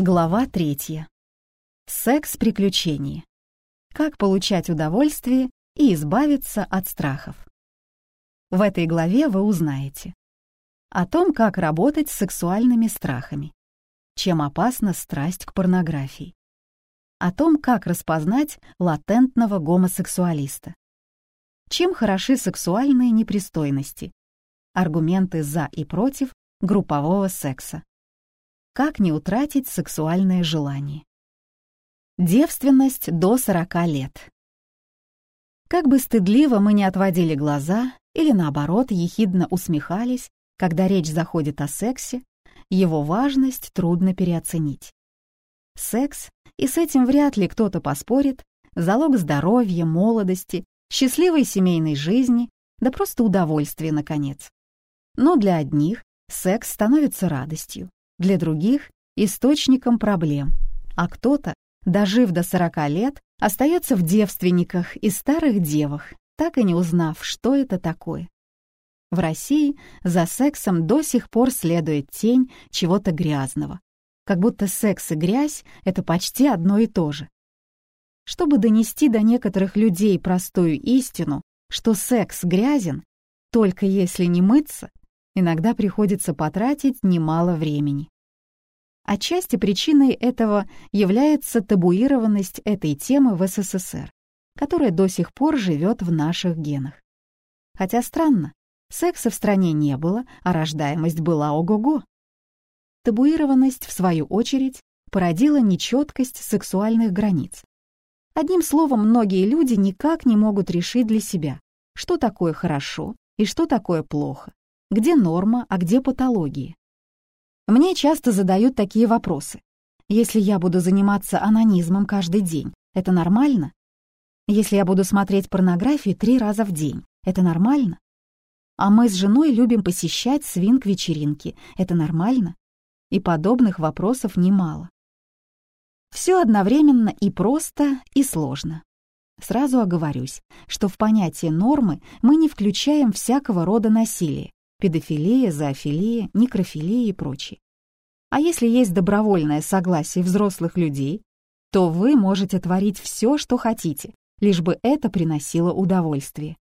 Глава третья. Секс-приключения. Как получать удовольствие и избавиться от страхов. В этой главе вы узнаете о том, как работать с сексуальными страхами, чем опасна страсть к порнографии, о том, как распознать латентного гомосексуалиста, чем хороши сексуальные непристойности, аргументы за и против группового секса, как не утратить сексуальное желание? Девственность до 40 лет. Как бы стыдливо мы не отводили глаза или, наоборот, ехидно усмехались, когда речь заходит о сексе, его важность трудно переоценить. Секс, и с этим вряд ли кто-то поспорит, залог здоровья, молодости, счастливой семейной жизни, да просто удовольствия, наконец. Но для одних секс становится радостью, для других — источником проблем, а кто-то, дожив до 40 лет, остается в девственниках и старых девах, так и не узнав, что это такое. В России за сексом до сих пор следует тень чего-то грязного, как будто секс и грязь — это почти одно и то же. Чтобы донести до некоторых людей простую истину, что секс грязен, только если не мыться, иногда приходится потратить немало времени. Отчасти причиной этого является табуированность этой темы в СССР, которая до сих пор живет в наших генах. Хотя странно, секса в стране не было, а рождаемость была ого-го. Табуированность, в свою очередь, породила нечеткость сексуальных границ. Одним словом, многие люди никак не могут решить для себя, что такое хорошо и что такое плохо, где норма, а где патологии. Мне часто задают такие вопросы. Если я буду заниматься анонизмом каждый день, это нормально? Если я буду смотреть порнографию три раза в день, это нормально? А мы с женой любим посещать свинг-вечеринки, это нормально? И подобных вопросов немало. Все одновременно и просто, и сложно. Сразу оговорюсь, что в понятие нормы мы не включаем всякого рода насилие, педофилия, зоофилия, некрофилия и прочее. А если есть добровольное согласие взрослых людей, то вы можете творить все, что хотите, лишь бы это приносило удовольствие.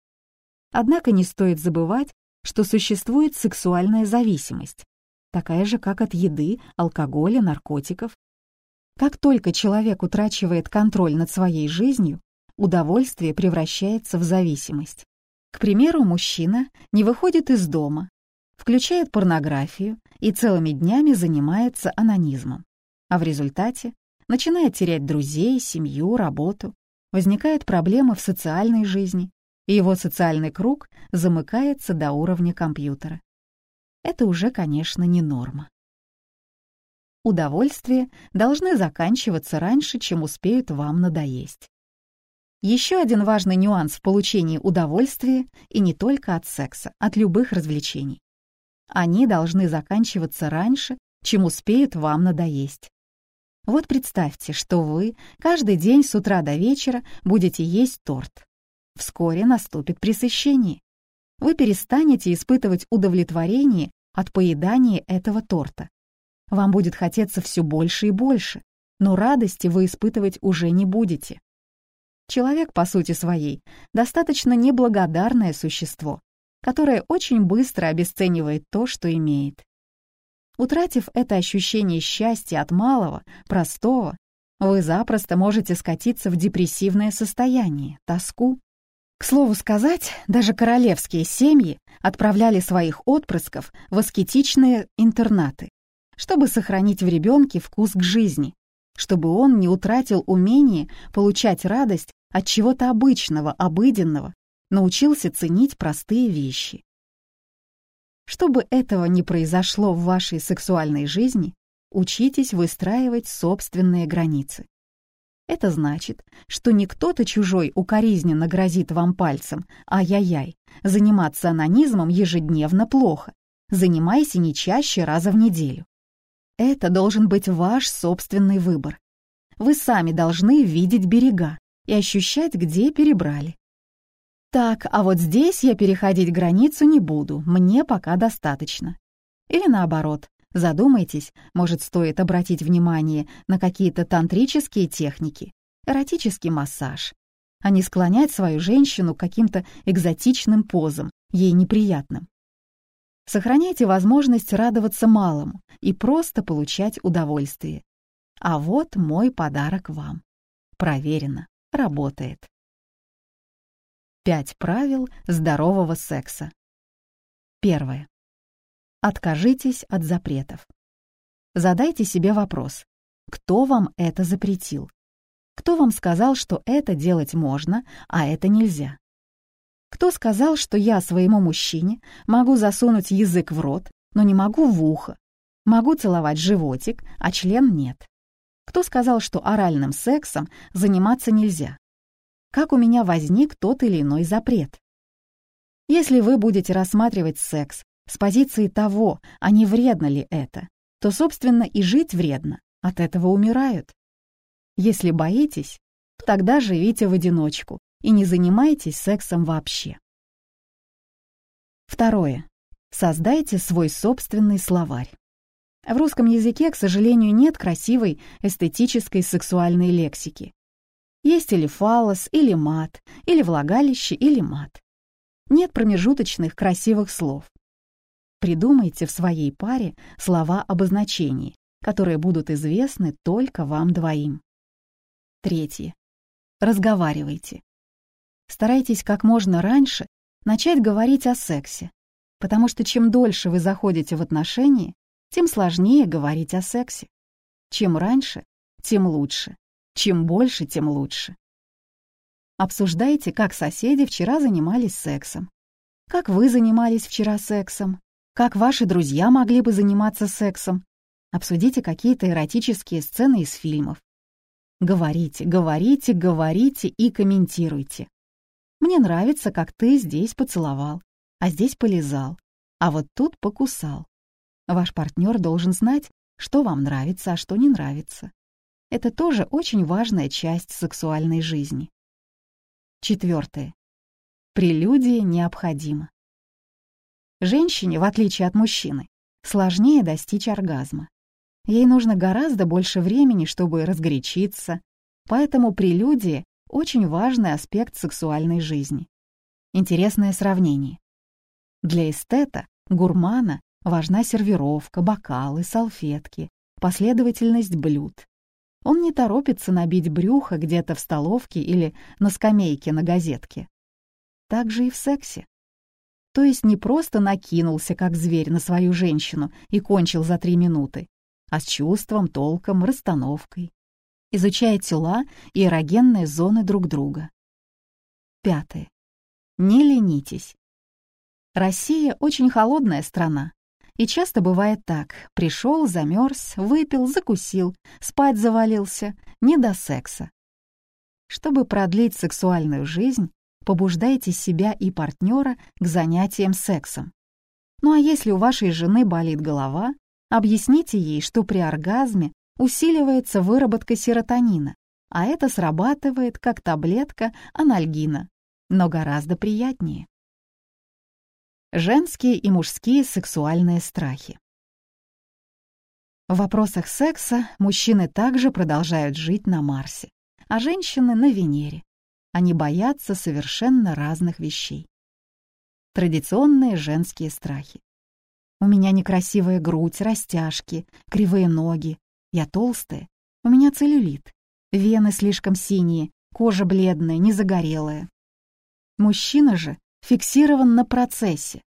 Однако не стоит забывать, что существует сексуальная зависимость, такая же, как от еды, алкоголя, наркотиков. Как только человек утрачивает контроль над своей жизнью, удовольствие превращается в зависимость. К примеру, мужчина не выходит из дома, включает порнографию и целыми днями занимается анонизмом. А в результате начинает терять друзей, семью, работу, возникают проблемы в социальной жизни, и его социальный круг замыкается до уровня компьютера. Это уже, конечно, не норма. Удовольствия должны заканчиваться раньше, чем успеют вам надоесть. Еще один важный нюанс в получении удовольствия и не только от секса, от любых развлечений. Они должны заканчиваться раньше, чем успеют вам надоесть. Вот представьте, что вы каждый день с утра до вечера будете есть торт. Вскоре наступит пресыщение. Вы перестанете испытывать удовлетворение от поедания этого торта. Вам будет хотеться все больше и больше, но радости вы испытывать уже не будете. Человек, по сути своей, достаточно неблагодарное существо, которое очень быстро обесценивает то, что имеет. Утратив это ощущение счастья от малого, простого, вы запросто можете скатиться в депрессивное состояние, тоску. К слову сказать, даже королевские семьи отправляли своих отпрысков в аскетичные интернаты, чтобы сохранить в ребенке вкус к жизни, чтобы он не утратил умение получать радость от чего-то обычного, обыденного, научился ценить простые вещи. Чтобы этого не произошло в вашей сексуальной жизни, учитесь выстраивать собственные границы. Это значит, что не кто-то чужой укоризненно грозит вам пальцем «Ай-яй-яй, заниматься анонизмом ежедневно плохо, занимайся не чаще раза в неделю». Это должен быть ваш собственный выбор. Вы сами должны видеть берега и ощущать, где перебрали. Так, а вот здесь я переходить границу не буду, мне пока достаточно. Или наоборот, Задумайтесь, может, стоит обратить внимание на какие-то тантрические техники, эротический массаж, а не склонять свою женщину к каким-то экзотичным позам, ей неприятным. Сохраняйте возможность радоваться малому и просто получать удовольствие. А вот мой подарок вам. Проверено, работает. Пять правил здорового секса. Первое. Откажитесь от запретов. Задайте себе вопрос, кто вам это запретил? Кто вам сказал, что это делать можно, а это нельзя? Кто сказал, что я своему мужчине могу засунуть язык в рот, но не могу в ухо? Могу целовать животик, а член нет. Кто сказал, что оральным сексом заниматься нельзя? Как у меня возник тот или иной запрет? Если вы будете рассматривать секс с позиции того, а не вредно ли это, то, собственно, и жить вредно, от этого умирают. Если боитесь, тогда живите в одиночку и не занимайтесь сексом вообще. Второе. Создайте свой собственный словарь. В русском языке, к сожалению, нет красивой эстетической сексуальной лексики. Есть или фалос, или мат, или влагалище, или мат. Нет промежуточных красивых слов. Придумайте в своей паре слова обозначений, которые будут известны только вам двоим. Третье. Разговаривайте. Старайтесь как можно раньше начать говорить о сексе, потому что чем дольше вы заходите в отношения, тем сложнее говорить о сексе. Чем раньше, тем лучше. Чем больше, тем лучше. Обсуждайте, как соседи вчера занимались сексом. Как вы занимались вчера сексом. Как ваши друзья могли бы заниматься сексом. Обсудите какие-то эротические сцены из фильмов. Говорите, говорите, говорите и комментируйте. Мне нравится, как ты здесь поцеловал, а здесь полезал, а вот тут покусал. Ваш партнер должен знать, что вам нравится, а что не нравится. Это тоже очень важная часть сексуальной жизни. Четвертое. Прелюдия необходима. Женщине, в отличие от мужчины, сложнее достичь оргазма. Ей нужно гораздо больше времени, чтобы разгорячиться, поэтому прелюдия — очень важный аспект сексуальной жизни. Интересное сравнение. Для эстета, гурмана, важна сервировка, бокалы, салфетки, последовательность блюд. Он не торопится набить брюхо где-то в столовке или на скамейке на газетке. Так же и в сексе. То есть не просто накинулся, как зверь, на свою женщину и кончил за три минуты, а с чувством, толком, расстановкой. Изучая тела и эрогенные зоны друг друга. Пятое. Не ленитесь. Россия очень холодная страна. И часто бывает так. Пришел, замерз, выпил, закусил, спать завалился, не до секса. Чтобы продлить сексуальную жизнь, побуждайте себя и партнера к занятиям сексом. Ну а если у вашей жены болит голова, Объясните ей, что при оргазме усиливается выработка серотонина, а это срабатывает как таблетка анальгина, но гораздо приятнее. Женские и мужские сексуальные страхи. В вопросах секса мужчины также продолжают жить на Марсе, а женщины — на Венере. Они боятся совершенно разных вещей. Традиционные женские страхи. У меня некрасивая грудь, растяжки, кривые ноги. Я толстая. У меня целлюлит. Вены слишком синие, кожа бледная, незагорелая. Мужчина же фиксирован на процессе.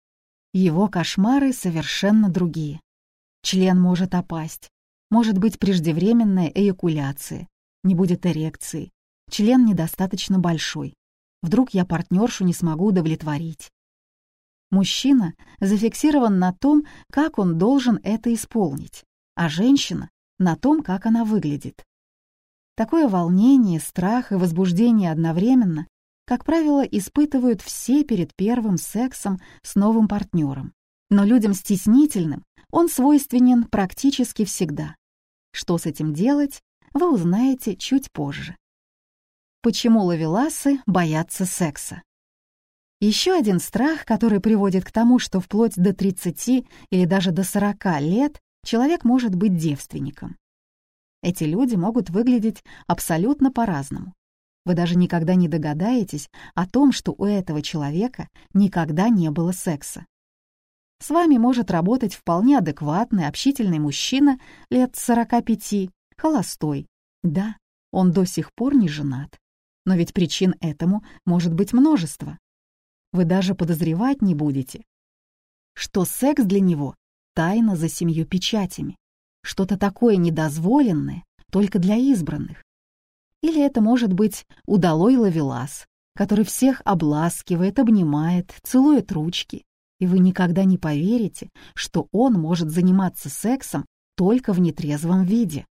Его кошмары совершенно другие. Член может опасть. Может быть преждевременная эякуляция. Не будет эрекции. Член недостаточно большой. Вдруг я партнершу не смогу удовлетворить. Мужчина зафиксирован на том, как он должен это исполнить, а женщина — на том, как она выглядит. Такое волнение, страх и возбуждение одновременно, как правило, испытывают все перед первым сексом с новым партнером. Но людям стеснительным он свойственен практически всегда. Что с этим делать, вы узнаете чуть позже. Почему лавеласы боятся секса? Еще один страх, который приводит к тому, что вплоть до 30 или даже до 40 лет человек может быть девственником. Эти люди могут выглядеть абсолютно по-разному. Вы даже никогда не догадаетесь о том, что у этого человека никогда не было секса. С вами может работать вполне адекватный, общительный мужчина лет 45, холостой. Да, он до сих пор не женат. Но ведь причин этому может быть множество. Вы даже подозревать не будете, что секс для него — тайна за семью печатями, что-то такое недозволенное только для избранных. Или это может быть удалой ловелас, который всех обласкивает, обнимает, целует ручки, и вы никогда не поверите, что он может заниматься сексом только в нетрезвом виде.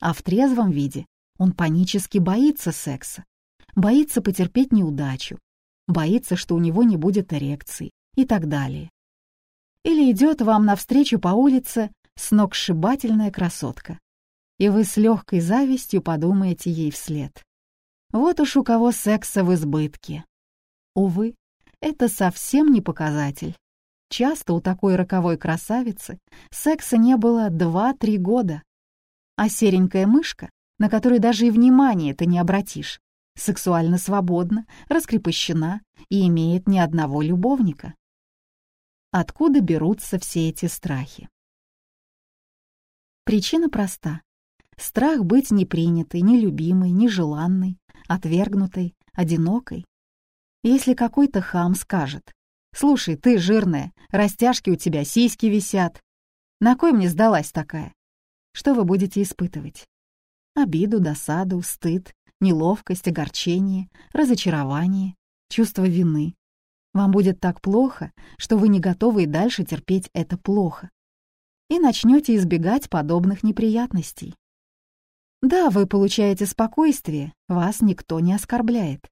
А в трезвом виде он панически боится секса, боится потерпеть неудачу, боится, что у него не будет эрекции и так далее. Или идет вам навстречу по улице сногсшибательная красотка, и вы с легкой завистью подумаете ей вслед. Вот уж у кого секса в избытке. Увы, это совсем не показатель. Часто у такой роковой красавицы секса не было 2-3 года. А серенькая мышка, на которой даже и внимания ты не обратишь, сексуально свободна, раскрепощена и имеет ни одного любовника. Откуда берутся все эти страхи? Причина проста. Страх быть непринятой, нелюбимой, нежеланной, отвергнутой, одинокой. Если какой-то хам скажет, «Слушай, ты жирная, растяжки у тебя, сиськи висят. На кой мне сдалась такая?» Что вы будете испытывать? Обиду, досаду, стыд, неловкость, огорчение, разочарование, чувство вины. Вам будет так плохо, что вы не готовы и дальше терпеть это плохо. И начнете избегать подобных неприятностей. Да, вы получаете спокойствие, вас никто не оскорбляет.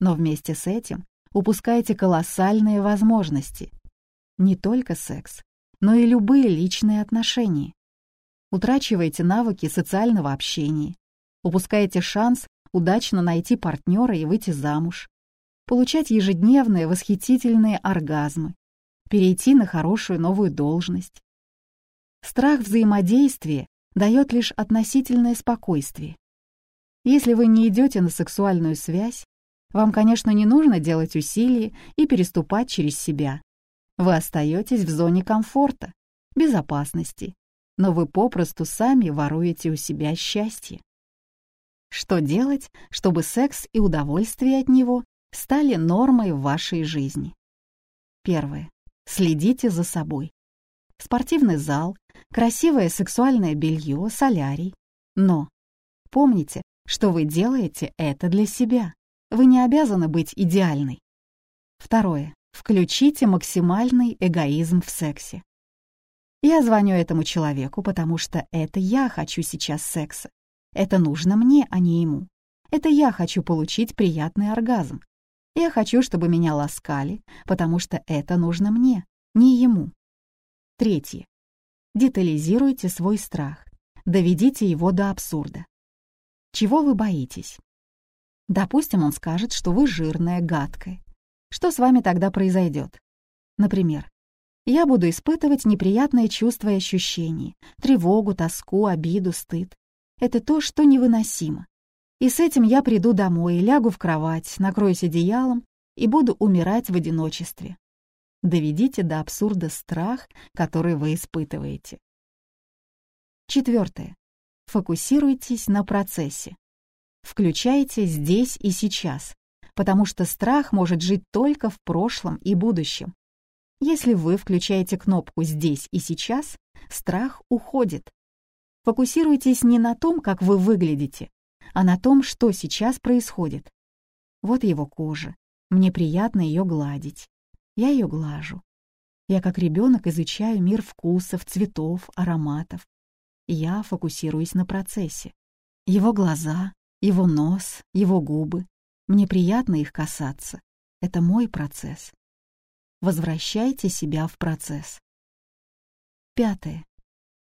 Но вместе с этим упускаете колоссальные возможности. Не только секс, но и любые личные отношения. Утрачиваете навыки социального общения, упускаете шанс удачно найти партнера и выйти замуж, получать ежедневные восхитительные оргазмы, перейти на хорошую новую должность. Страх взаимодействия дает лишь относительное спокойствие. Если вы не идете на сексуальную связь, вам, конечно, не нужно делать усилия и переступать через себя. Вы остаетесь в зоне комфорта, безопасности, но вы попросту сами воруете у себя счастье. Что делать, чтобы секс и удовольствие от него стали нормой в вашей жизни? Первое. Следите за собой спортивный зал, красивое сексуальное белье, солярий. Но помните, что вы делаете это для себя. Вы не обязаны быть идеальной. Второе. Включите максимальный эгоизм в сексе. Я звоню этому человеку, потому что это я хочу сейчас секса. Это нужно мне, а не ему. Это я хочу получить приятный оргазм. Я хочу, чтобы меня ласкали, потому что это нужно мне, не ему. Третье. Детализируйте свой страх. Доведите его до абсурда. Чего вы боитесь? Допустим, он скажет, что вы жирная, гадкая. Что с вами тогда произойдет? Например, я буду испытывать неприятные чувства и ощущения, тревогу, тоску, обиду, стыд. Это то, что невыносимо. И с этим я приду домой, лягу в кровать, накроюсь одеялом и буду умирать в одиночестве. Доведите до абсурда страх, который вы испытываете. Четвертое. Фокусируйтесь на процессе. Включайте здесь и сейчас, потому что страх может жить только в прошлом и будущем. Если вы включаете кнопку «здесь и сейчас», страх уходит. Фокусируйтесь не на том, как вы выглядите, а на том, что сейчас происходит. Вот его кожа. Мне приятно ее гладить. Я ее глажу. Я как ребенок изучаю мир вкусов, цветов, ароматов. Я фокусируюсь на процессе. Его глаза, его нос, его губы. Мне приятно их касаться. Это мой процесс. Возвращайте себя в процесс. Пятое.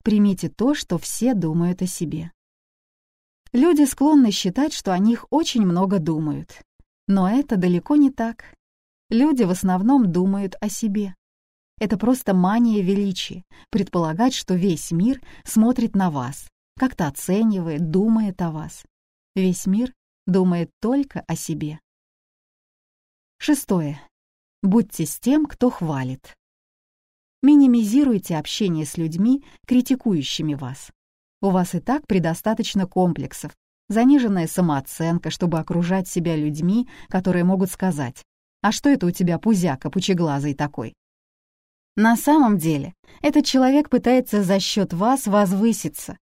Примите то, что все думают о себе. Люди склонны считать, что о них очень много думают. Но это далеко не так люди в основном думают о себе. Это просто мания величия, предполагать, что весь мир смотрит на вас, как-то оценивает, думает о вас. Весь мир думает только о себе. Шестое. Будьте с тем, кто хвалит. Минимизируйте общение с людьми, критикующими вас. У вас и так предостаточно комплексов, заниженная самооценка, чтобы окружать себя людьми, которые могут сказать «А что это у тебя пузяка, пучеглазый такой?» На самом деле, этот человек пытается за счет вас возвыситься.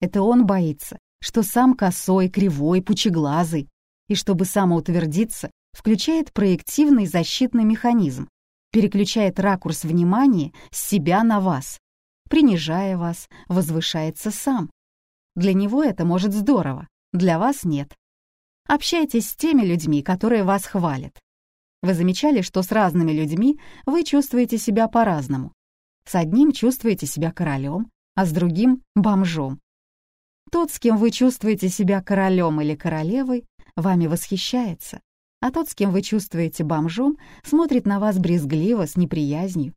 Это он боится, что сам косой, кривой, пучеглазый, и чтобы самоутвердиться, включает проективный защитный механизм, переключает ракурс внимания с себя на вас, принижая вас, возвышается сам. Для него это может здорово, для вас нет. Общайтесь с теми людьми, которые вас хвалят. Вы замечали, что с разными людьми вы чувствуете себя по-разному. С одним чувствуете себя королем, а с другим — бомжом. Тот, с кем вы чувствуете себя королем или королевой, вами восхищается, а тот, с кем вы чувствуете бомжом, смотрит на вас брезгливо, с неприязнью.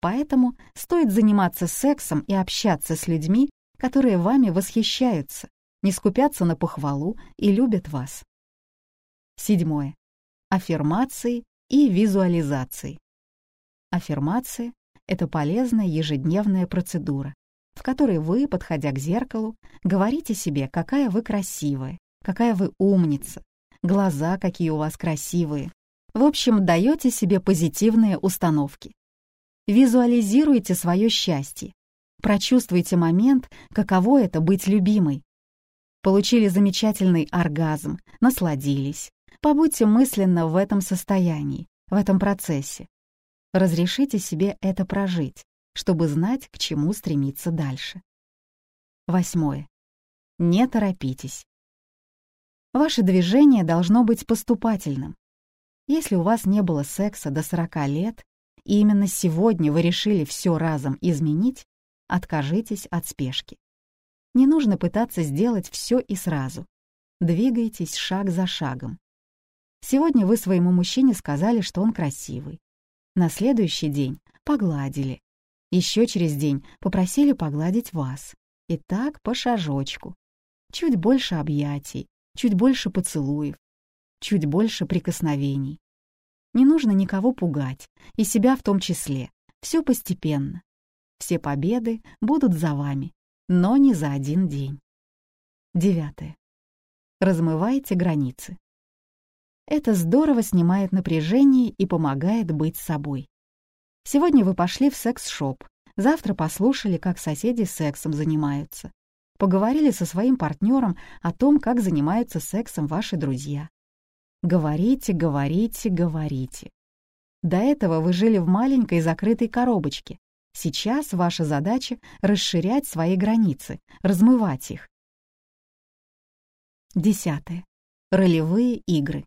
Поэтому стоит заниматься сексом и общаться с людьми, которые вами восхищаются, не скупятся на похвалу и любят вас. Седьмое. Аффирмации и визуализации. Аффирмация — это полезная ежедневная процедура, в которой вы, подходя к зеркалу, говорите себе, какая вы красивая, какая вы умница, глаза какие у вас красивые. В общем, даете себе позитивные установки. Визуализируйте свое счастье. Прочувствуйте момент, каково это быть любимой. Получили замечательный оргазм, насладились. Побудьте мысленно в этом состоянии, в этом процессе. Разрешите себе это прожить, чтобы знать, к чему стремиться дальше. Восьмое. Не торопитесь. Ваше движение должно быть поступательным. Если у вас не было секса до 40 лет, и именно сегодня вы решили все разом изменить, откажитесь от спешки. Не нужно пытаться сделать все и сразу. Двигайтесь шаг за шагом. Сегодня вы своему мужчине сказали, что он красивый. На следующий день погладили. Еще через день попросили погладить вас. И так по шажочку. Чуть больше объятий, чуть больше поцелуев, чуть больше прикосновений. Не нужно никого пугать, и себя в том числе. Все постепенно. Все победы будут за вами, но не за один день. Девятое. Размывайте границы. Это здорово снимает напряжение и помогает быть собой. Сегодня вы пошли в секс-шоп, завтра послушали, как соседи сексом занимаются поговорили со своим партнером о том, как занимаются сексом ваши друзья. Говорите, говорите, говорите. До этого вы жили в маленькой закрытой коробочке. Сейчас ваша задача — расширять свои границы, размывать их. Десятое. Ролевые игры.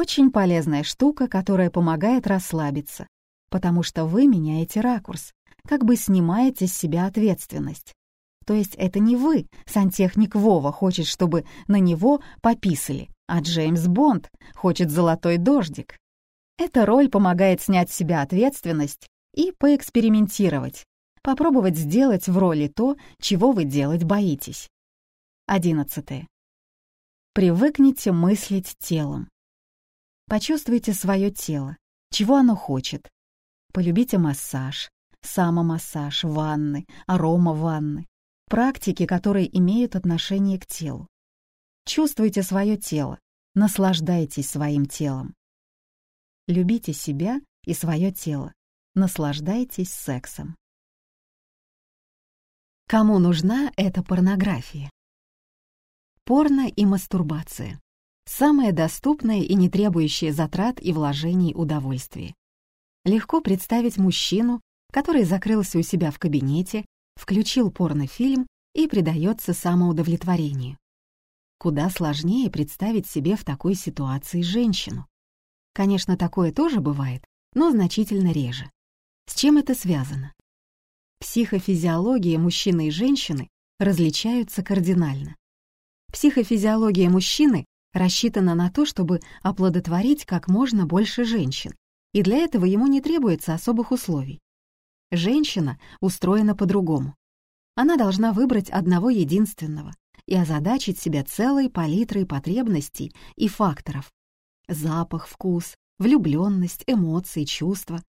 Очень полезная штука, которая помогает расслабиться, потому что вы меняете ракурс, как бы снимаете с себя ответственность. То есть это не вы, сантехник Вова, хочет, чтобы на него пописали, а Джеймс Бонд хочет золотой дождик. Эта роль помогает снять с себя ответственность и поэкспериментировать, попробовать сделать в роли то, чего вы делать боитесь. Одиннадцатое. Привыкните мыслить телом. Почувствуйте свое тело, чего оно хочет. Полюбите массаж, самомассаж, ванны, арома ванны. Практики, которые имеют отношение к телу. Чувствуйте свое тело, наслаждайтесь своим телом. Любите себя и свое тело, наслаждайтесь сексом. Кому нужна эта порнография? Порно и мастурбация. Самое доступное и не требующее затрат и вложений удовольствие. Легко представить мужчину, который закрылся у себя в кабинете включил порнофильм и предается самоудовлетворению. Куда сложнее представить себе в такой ситуации женщину. Конечно, такое тоже бывает, но значительно реже. С чем это связано? Психофизиология мужчины и женщины различаются кардинально. Психофизиология мужчины рассчитана на то, чтобы оплодотворить как можно больше женщин и для этого ему не требуется особых условий. Женщина устроена по-другому. Она должна выбрать одного единственного и озадачить себя целой палитрой потребностей и факторов. Запах, вкус, влюбленность, эмоции, чувства.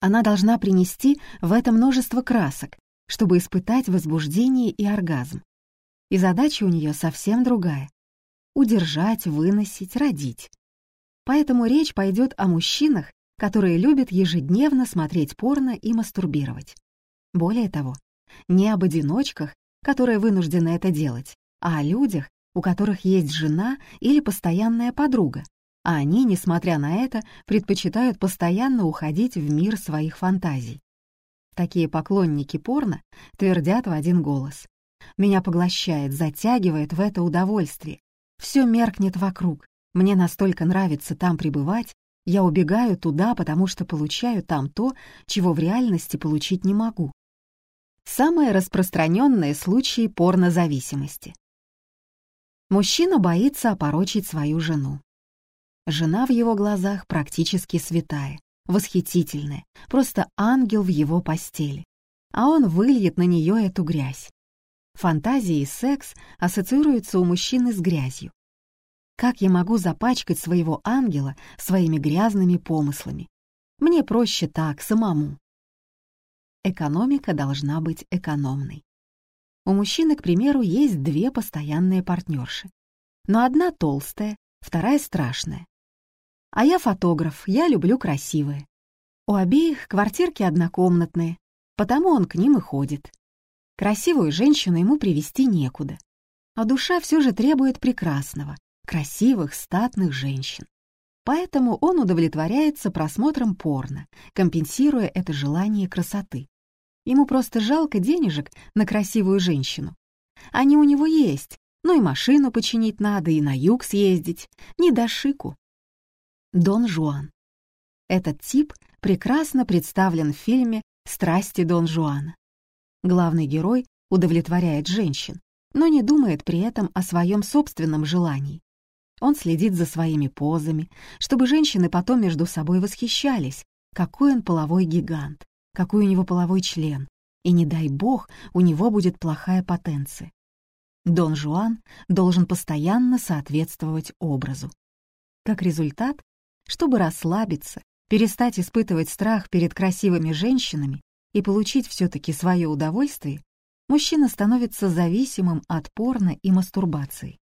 Она должна принести в это множество красок, чтобы испытать возбуждение и оргазм. И задача у нее совсем другая — удержать, выносить, родить. Поэтому речь пойдет о мужчинах, которые любят ежедневно смотреть порно и мастурбировать. Более того, не об одиночках, которые вынуждены это делать, а о людях, у которых есть жена или постоянная подруга, а они, несмотря на это, предпочитают постоянно уходить в мир своих фантазий. Такие поклонники порно твердят в один голос. Меня поглощает, затягивает в это удовольствие. Все меркнет вокруг. Мне настолько нравится там пребывать, я убегаю туда, потому что получаю там то, чего в реальности получить не могу. Самые распространенные случаи порнозависимости. Мужчина боится опорочить свою жену. Жена в его глазах практически святая, восхитительная, просто ангел в его постели. А он выльет на нее эту грязь. Фантазии и секс ассоциируются у мужчины с грязью. Как я могу запачкать своего ангела своими грязными помыслами? Мне проще так, самому. Экономика должна быть экономной. У мужчины, к примеру, есть две постоянные партнерши. Но одна толстая, вторая страшная. А я фотограф, я люблю красивые. У обеих квартирки однокомнатные, потому он к ним и ходит. Красивую женщину ему привести некуда. А душа все же требует прекрасного, красивых, статных женщин. Поэтому он удовлетворяется просмотром порно, компенсируя это желание красоты. Ему просто жалко денежек на красивую женщину. Они у него есть, но и машину починить надо, и на юг съездить, не до шику. Дон Жуан. Этот тип прекрасно представлен в фильме «Страсти Дон Жуана». Главный герой удовлетворяет женщин, но не думает при этом о своем собственном желании. Он следит за своими позами, чтобы женщины потом между собой восхищались, какой он половой гигант, какой у него половой член, и не дай бог, у него будет плохая потенция. Дон Жуан должен постоянно соответствовать образу. Как результат, чтобы расслабиться, перестать испытывать страх перед красивыми женщинами и получить все-таки свое удовольствие, мужчина становится зависимым от порно и мастурбации.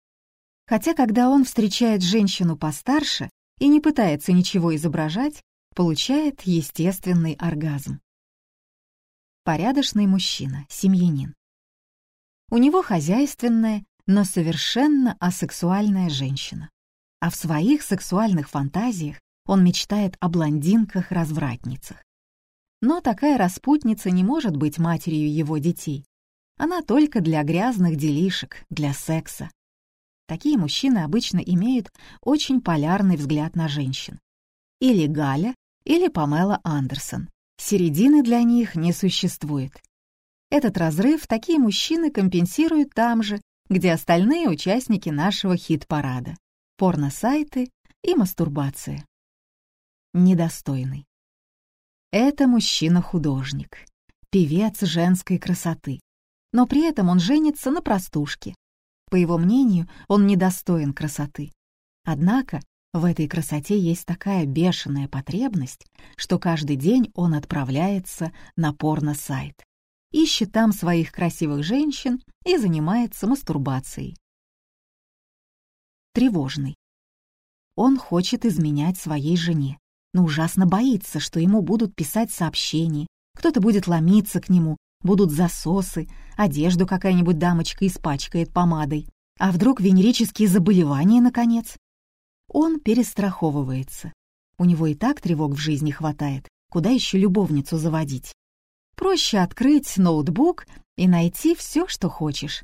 Хотя когда он встречает женщину постарше и не пытается ничего изображать, получает естественный оргазм. Порядочный мужчина, семьянин. У него хозяйственная, но совершенно асексуальная женщина. А в своих сексуальных фантазиях он мечтает о блондинках-развратницах. Но такая распутница не может быть матерью его детей. Она только для грязных делишек, для секса. Такие мужчины обычно имеют очень полярный взгляд на женщин. Или Галя, или Памела Андерсон. Середины для них не существует. Этот разрыв такие мужчины компенсируют там же, где остальные участники нашего хит-парада — порно-сайты и мастурбация. Недостойный. Это мужчина-художник, певец женской красоты, но при этом он женится на простушке, по его мнению, он недостоин красоты. Однако в этой красоте есть такая бешеная потребность, что каждый день он отправляется на порно-сайт, ищет там своих красивых женщин и занимается мастурбацией. Тревожный. Он хочет изменять своей жене, но ужасно боится, что ему будут писать сообщения, кто-то будет ломиться к нему, Будут засосы, одежду какая-нибудь дамочка испачкает помадой. А вдруг венерические заболевания, наконец? Он перестраховывается. У него и так тревог в жизни хватает. Куда еще любовницу заводить? Проще открыть ноутбук и найти все, что хочешь.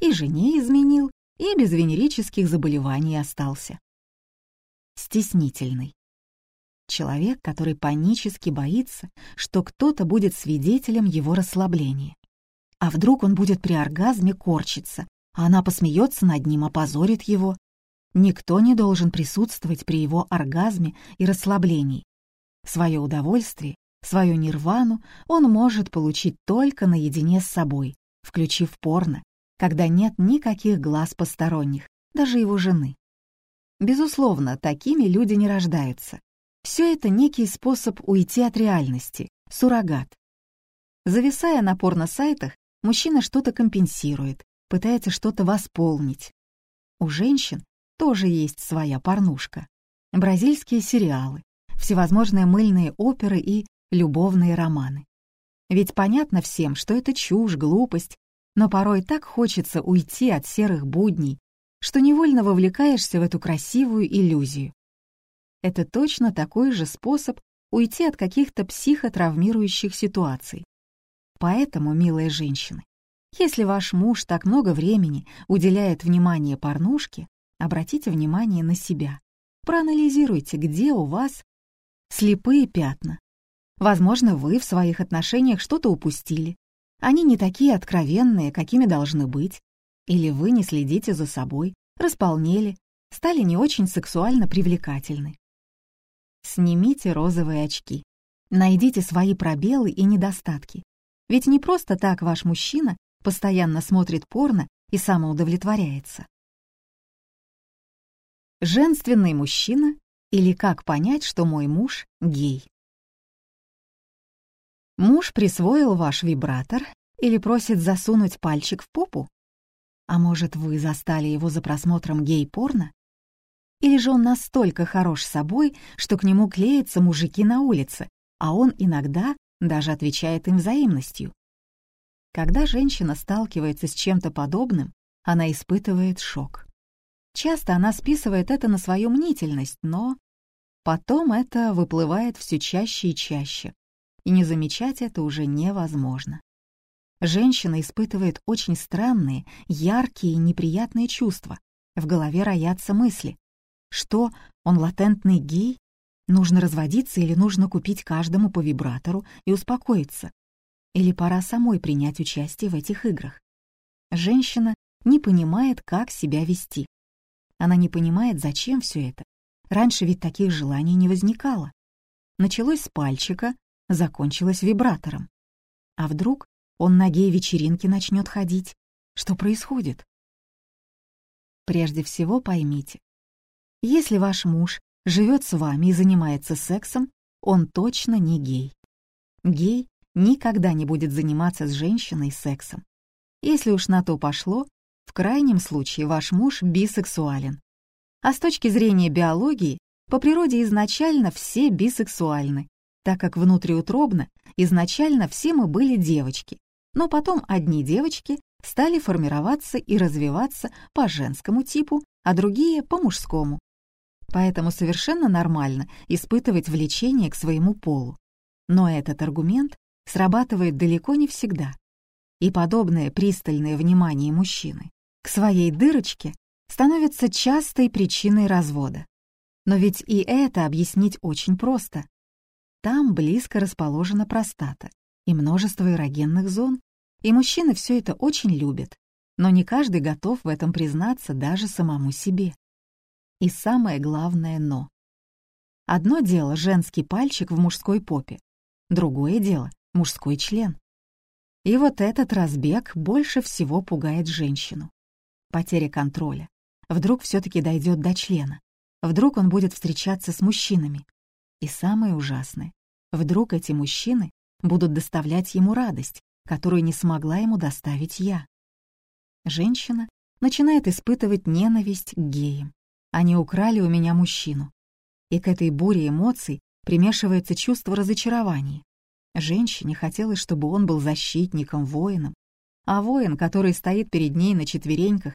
И жене изменил, и без венерических заболеваний остался. Стеснительный. Человек, который панически боится, что кто-то будет свидетелем его расслабления. А вдруг он будет при оргазме корчиться, а она посмеется над ним, опозорит его. Никто не должен присутствовать при его оргазме и расслаблении. свое удовольствие, свою нирвану он может получить только наедине с собой, включив порно, когда нет никаких глаз посторонних, даже его жены. Безусловно, такими люди не рождаются. Все это некий способ уйти от реальности, суррогат. Зависая на порно-сайтах, мужчина что-то компенсирует, пытается что-то восполнить. У женщин тоже есть своя порнушка. Бразильские сериалы, всевозможные мыльные оперы и любовные романы. Ведь понятно всем, что это чушь, глупость, но порой так хочется уйти от серых будней, что невольно вовлекаешься в эту красивую иллюзию. Это точно такой же способ уйти от каких-то психотравмирующих ситуаций. Поэтому, милые женщины, если ваш муж так много времени уделяет внимание порнушке, обратите внимание на себя. Проанализируйте, где у вас слепые пятна. Возможно, вы в своих отношениях что-то упустили. Они не такие откровенные, какими должны быть. Или вы не следите за собой, располнели, стали не очень сексуально привлекательны. Снимите розовые очки. Найдите свои пробелы и недостатки. Ведь не просто так ваш мужчина постоянно смотрит порно и самоудовлетворяется. Женственный мужчина или как понять, что мой муж гей? Муж присвоил ваш вибратор или просит засунуть пальчик в попу? А может, вы застали его за просмотром гей-порно? Или же он настолько хорош собой, что к нему клеятся мужики на улице, а он иногда даже отвечает им взаимностью? Когда женщина сталкивается с чем-то подобным, она испытывает шок. Часто она списывает это на свою мнительность, но потом это выплывает все чаще и чаще, и не замечать это уже невозможно. Женщина испытывает очень странные, яркие и неприятные чувства. В голове роятся мысли. Что, он латентный гей? Нужно разводиться или нужно купить каждому по вибратору и успокоиться? Или пора самой принять участие в этих играх? Женщина не понимает, как себя вести. Она не понимает, зачем все это. Раньше ведь таких желаний не возникало. Началось с пальчика, закончилось вибратором. А вдруг он на гей-вечеринке начнет ходить? Что происходит? Прежде всего поймите, если ваш муж живет с вами и занимается сексом, он точно не гей. Гей никогда не будет заниматься с женщиной сексом. Если уж на то пошло, в крайнем случае ваш муж бисексуален. А с точки зрения биологии, по природе изначально все бисексуальны, так как внутриутробно изначально все мы были девочки, но потом одни девочки стали формироваться и развиваться по женскому типу, а другие — по мужскому. Поэтому совершенно нормально испытывать влечение к своему полу. Но этот аргумент срабатывает далеко не всегда. И подобное пристальное внимание мужчины к своей дырочке становится частой причиной развода. Но ведь и это объяснить очень просто. Там близко расположена простата и множество эрогенных зон, и мужчины все это очень любят, но не каждый готов в этом признаться даже самому себе. И самое главное «но». Одно дело — женский пальчик в мужской попе, другое дело мужской член. И вот этот разбег больше всего пугает женщину. Потеря контроля. Вдруг все-таки дойдет до члена. Вдруг он будет встречаться с мужчинами. И самое ужасное, вдруг эти мужчины будут доставлять ему радость, которую не смогла ему доставить я. Женщина начинает испытывать ненависть к геям. Они украли у меня мужчину. И к этой буре эмоций примешивается чувство разочарования. Женщине хотелось, чтобы он был защитником, воином. А воин, который стоит перед ней на четвереньках,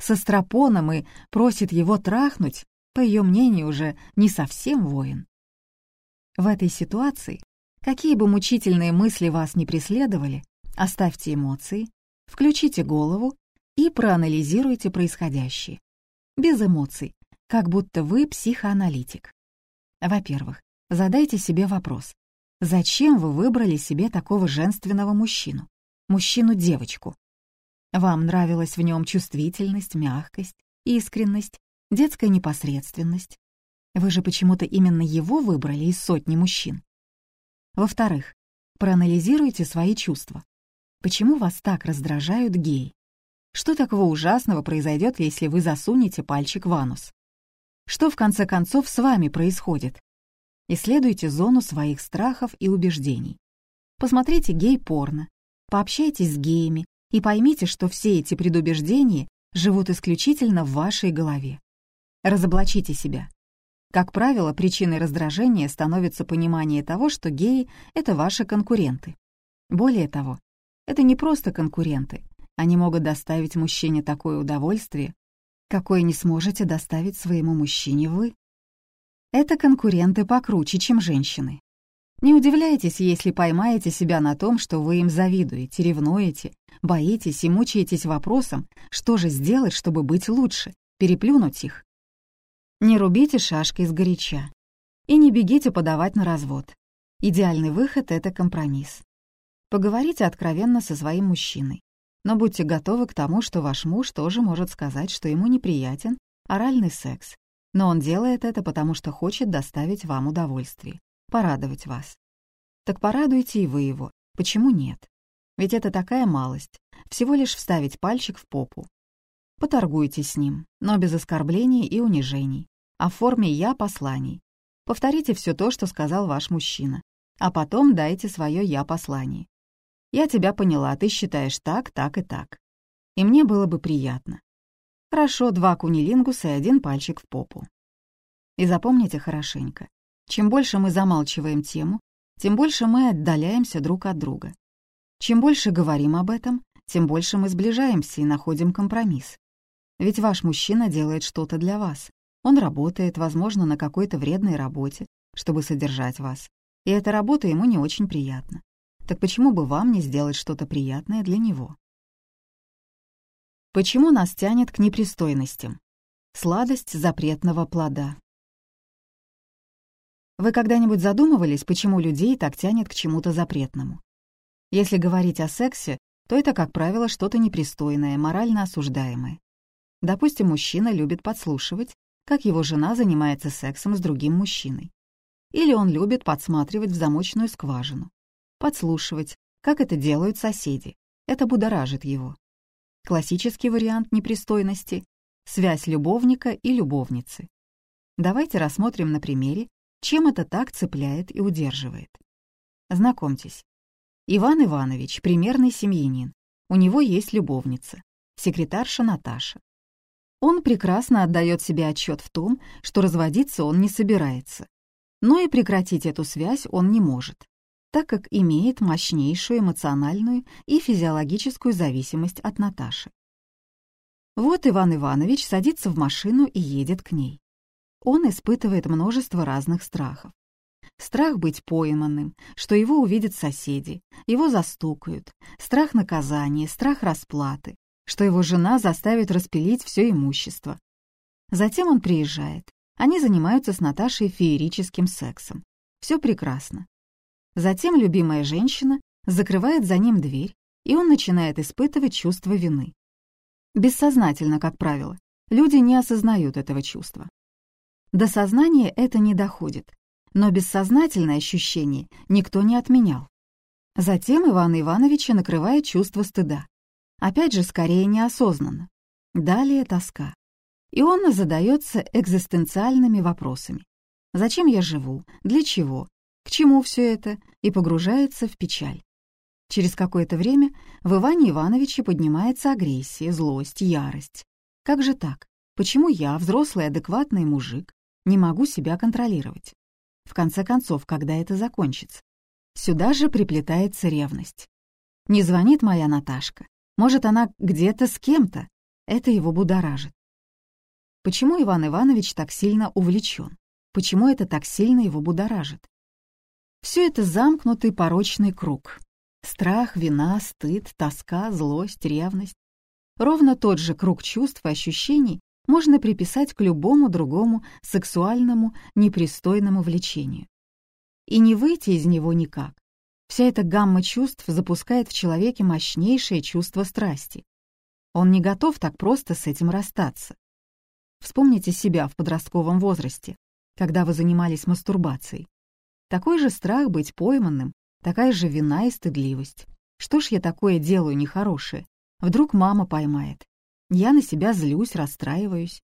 со стропоном и просит его трахнуть, по ее мнению, уже не совсем воин. В этой ситуации, какие бы мучительные мысли вас не преследовали, оставьте эмоции, включите голову и проанализируйте происходящее. Без эмоций, как будто вы психоаналитик. Во-первых, задайте себе вопрос, Зачем вы выбрали себе такого женственного мужчину? Мужчину-девочку. Вам нравилась в нем чувствительность, мягкость, искренность, детская непосредственность. Вы же почему-то именно его выбрали из сотни мужчин. Во-вторых, проанализируйте свои чувства. Почему вас так раздражают геи? Что такого ужасного произойдет, если вы засунете пальчик в анус? Что в конце концов с вами происходит? Исследуйте зону своих страхов и убеждений. Посмотрите гей-порно, пообщайтесь с геями и поймите, что все эти предубеждения живут исключительно в вашей голове. Разоблачите себя. Как правило, причиной раздражения становится понимание того, что геи — это ваши конкуренты. Более того, это не просто конкуренты. Они могут доставить мужчине такое удовольствие, какое не сможете доставить своему мужчине вы. Это конкуренты покруче, чем женщины. Не удивляйтесь, если поймаете себя на том, что вы им завидуете, ревнуете, боитесь и мучаетесь вопросом, что же сделать, чтобы быть лучше, переплюнуть их. Не рубите шашкой сгоряча. И не бегите подавать на развод. Идеальный выход — это компромисс. Поговорите откровенно со своим мужчиной. Но будьте готовы к тому, что ваш муж тоже может сказать, что ему неприятен оральный секс. Но он делает это, потому что хочет доставить вам удовольствие, порадовать вас. Так порадуйте и вы его. Почему нет? Ведь это такая малость. Всего лишь вставить пальчик в попу. Поторгуйтесь с ним, но без оскорблений и унижений о форме «я» посланий. Повторите все то, что сказал ваш мужчина, а потом дайте свое «я» послание. «Я тебя поняла, ты считаешь так, так и так. И мне было бы приятно. Хорошо, два кунилингуса и один пальчик в попу. И запомните хорошенько, чем больше мы замалчиваем тему, тем больше мы отдаляемся друг от друга. Чем больше говорим об этом, тем больше мы сближаемся и находим компромисс. Ведь ваш мужчина делает что-то для вас, он работает, возможно, на какой-то вредной работе, чтобы содержать вас. И эта работа ему не очень приятна. Так почему бы вам не сделать что-то приятное для него? Почему нас тянет к непристойностям? Сладость запретного плода. Вы когда-нибудь задумывались, почему людей так тянет к чему-то запретному? Если говорить о сексе, то это, как правило, что-то непристойное, морально осуждаемое. Допустим, мужчина любит подслушивать как его жена занимается сексом с другим мужчиной. Или он любит подсматривать в замочную скважину, подслушивать, как это делают соседи. Это будоражит его. Классический вариант непристойности — связь любовника и любовницы. Давайте рассмотрим на примере, чем это так цепляет и удерживает. Знакомьтесь. Иван Иванович — примерный семьянин. У него есть любовница, секретарша Наташа. Он прекрасно отдает себе отчет в том, что разводиться он не собирается. Но и прекратить эту связь он не может, так как имеет мощнейшую эмоциональную и физиологическую зависимость от Наташи. Вот Иван Иванович садится в машину и едет к ней. Он испытывает множество разных страхов. Страх быть пойманным, что его увидят соседи, его застукают, страх наказания, страх расплаты, что его жена заставит распилить все имущество. Затем он приезжает. Они занимаются с Наташей феерическим сексом. Все прекрасно. Затем любимая женщина закрывает за ним дверь, и он начинает испытывать чувство вины. Бессознательно, как правило, люди не осознают этого чувства. До сознания это не доходит, но бессознательное ощущение никто не отменял. Затем Ивана Ивановича накрывает чувство стыда. Опять же, скорее неосознанно. Далее тоска. И он задается экзистенциальными вопросами. Зачем я живу? Для чего? К чему все это? И погружается в печаль. Через какое-то время в Иване Ивановиче поднимается агрессия, злость, ярость. Как же так? Почему я, взрослый адекватный мужик, не могу себя контролировать? В конце концов, когда это закончится? Сюда же приплетается ревность. Не звонит моя Наташка, может, она где-то с кем-то. Это его будоражит. Почему Иван Иванович так сильно увлечен? Почему это так сильно его будоражит? Все это замкнутый порочный круг. Страх, вина, стыд, тоска, злость, ревность. Ровно тот же круг чувств и ощущений можно приписать к любому другому сексуальному, непристойному влечению. И не выйти из него никак. Вся эта гамма чувств запускает в человеке мощнейшее чувство страсти. Он не готов так просто с этим расстаться. Вспомните себя в подростковом возрасте. когда вы занимались мастурбацией. Такой же страх быть пойманным, такая же вина и стыдливость. Что ж я такое делаю нехорошее? Вдруг мама поймает. Я на себя злюсь, расстраиваюсь.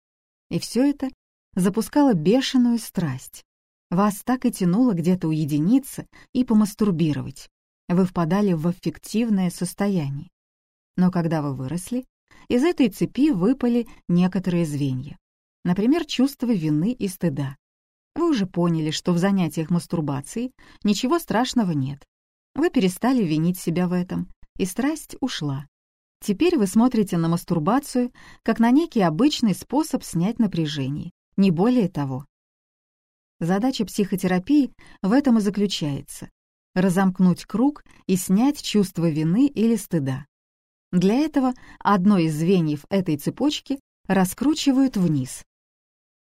И все это запускало бешеную страсть. Вас так и тянуло где-то уединиться и помастурбировать. Вы впадали в аффективное состояние. Но когда вы выросли, из этой цепи выпали некоторые звенья. Например, чувство вины и стыда. Вы уже поняли, что в занятиях мастурбацией ничего страшного нет. Вы перестали винить себя в этом, и страсть ушла. Теперь вы смотрите на мастурбацию как на некий обычный способ снять напряжение, не более того. Задача психотерапии в этом и заключается — разомкнуть круг и снять чувство вины или стыда. Для этого одно из звеньев этой цепочки раскручивают вниз,